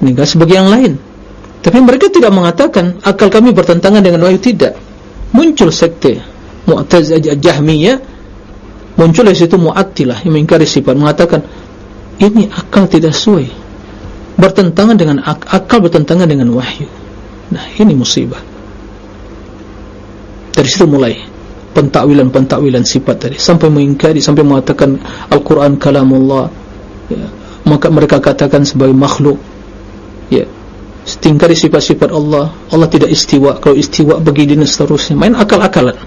meninggal sebagian yang lain tapi mereka tidak mengatakan akal kami bertentangan dengan wahyu tidak. Muncul sekte Mu'tazilah Jahmiyah muncul dari situ Mu'attilah yang mengingkari sifat mengatakan ini akal tidak sesuai. Bertentangan dengan ak akal bertentangan dengan wahyu. Nah, ini musibah. Dari situ mulai pentakwilan-pentakwilan sifat tadi. Sampai mengingkari sampai mengatakan Al-Qur'an kalamullah. Ya, maka mereka katakan sebagai makhluk. Ya, tingkari sifat-sifat Allah. Allah tidak istiwa. Kalau istiwa begini dan seterusnya. Main akal-akalan.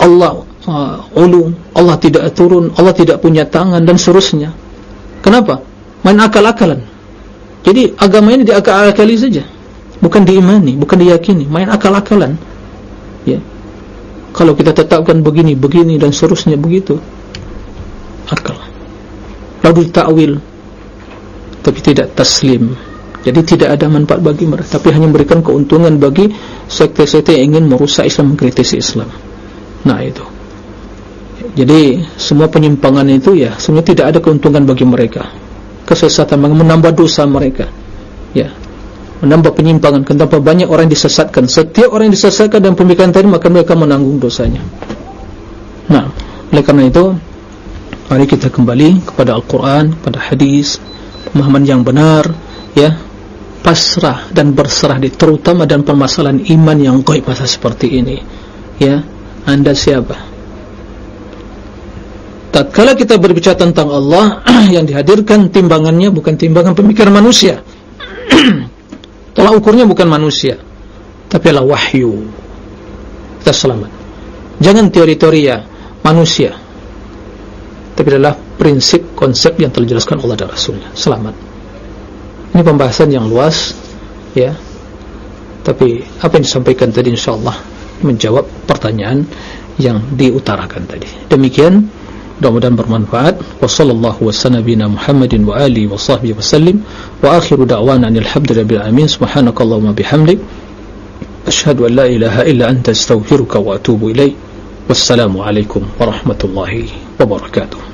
Allah uh, ulu Allah tidak turun. Allah tidak punya tangan dan seterusnya. Kenapa? main akal-akalan. Jadi agama ini diakal-akali saja. Bukan diimani, bukan diyakini. Main akal-akalan. Ya kalau kita tetapkan begini, begini dan seterusnya begitu akal. Lalu ditakwil tapi tidak taslim. Jadi tidak ada manfaat bagi mereka tapi hanya memberikan keuntungan bagi sekte-sekte yang ingin merusak Islam mengkritisi Islam. Nah itu. Jadi semua penyimpangan itu ya sebenarnya tidak ada keuntungan bagi mereka. Kesesatan menambah dosa mereka. Ya menambah penyimpangan kenapa banyak orang disesatkan. Setiap orang disesatkan dan pemikiran tadi maka mereka menanggung dosanya. Nah oleh karena itu mari kita kembali kepada Al-Quran kepada hadis pemahaman yang benar ya. Pasrah dan berserah di terutama dan permasalahan iman yang gaib seperti ini ya. Anda siapa? Tatkala kita berbicara tentang Allah yang dihadirkan timbangannya bukan timbangan pemikiran manusia tolak ukurnya bukan manusia tapi adalah wahyu. Kita selamat. Jangan teori-teori ya manusia tapi adalah prinsip konsep yang telah dijelaskan Allah dan Rasulnya. Selamat. Ini pembahasan yang luas ya. Tapi apa yang disampaikan tadi insyaallah menjawab pertanyaan yang diutarakan tadi. Demikian mudah-mudahan bermanfaat wa sallallahu wasallabina muhammadin wa alihi wa sahbihi wasallim wa akhiru da'wana alhamdulillahi alamin subhanakallahumma bihamdik ashhadu an la ilaha illa anta astaghfiruka wa atubu ilaik wassalamu alaikum warahmatullahi wabarakatuh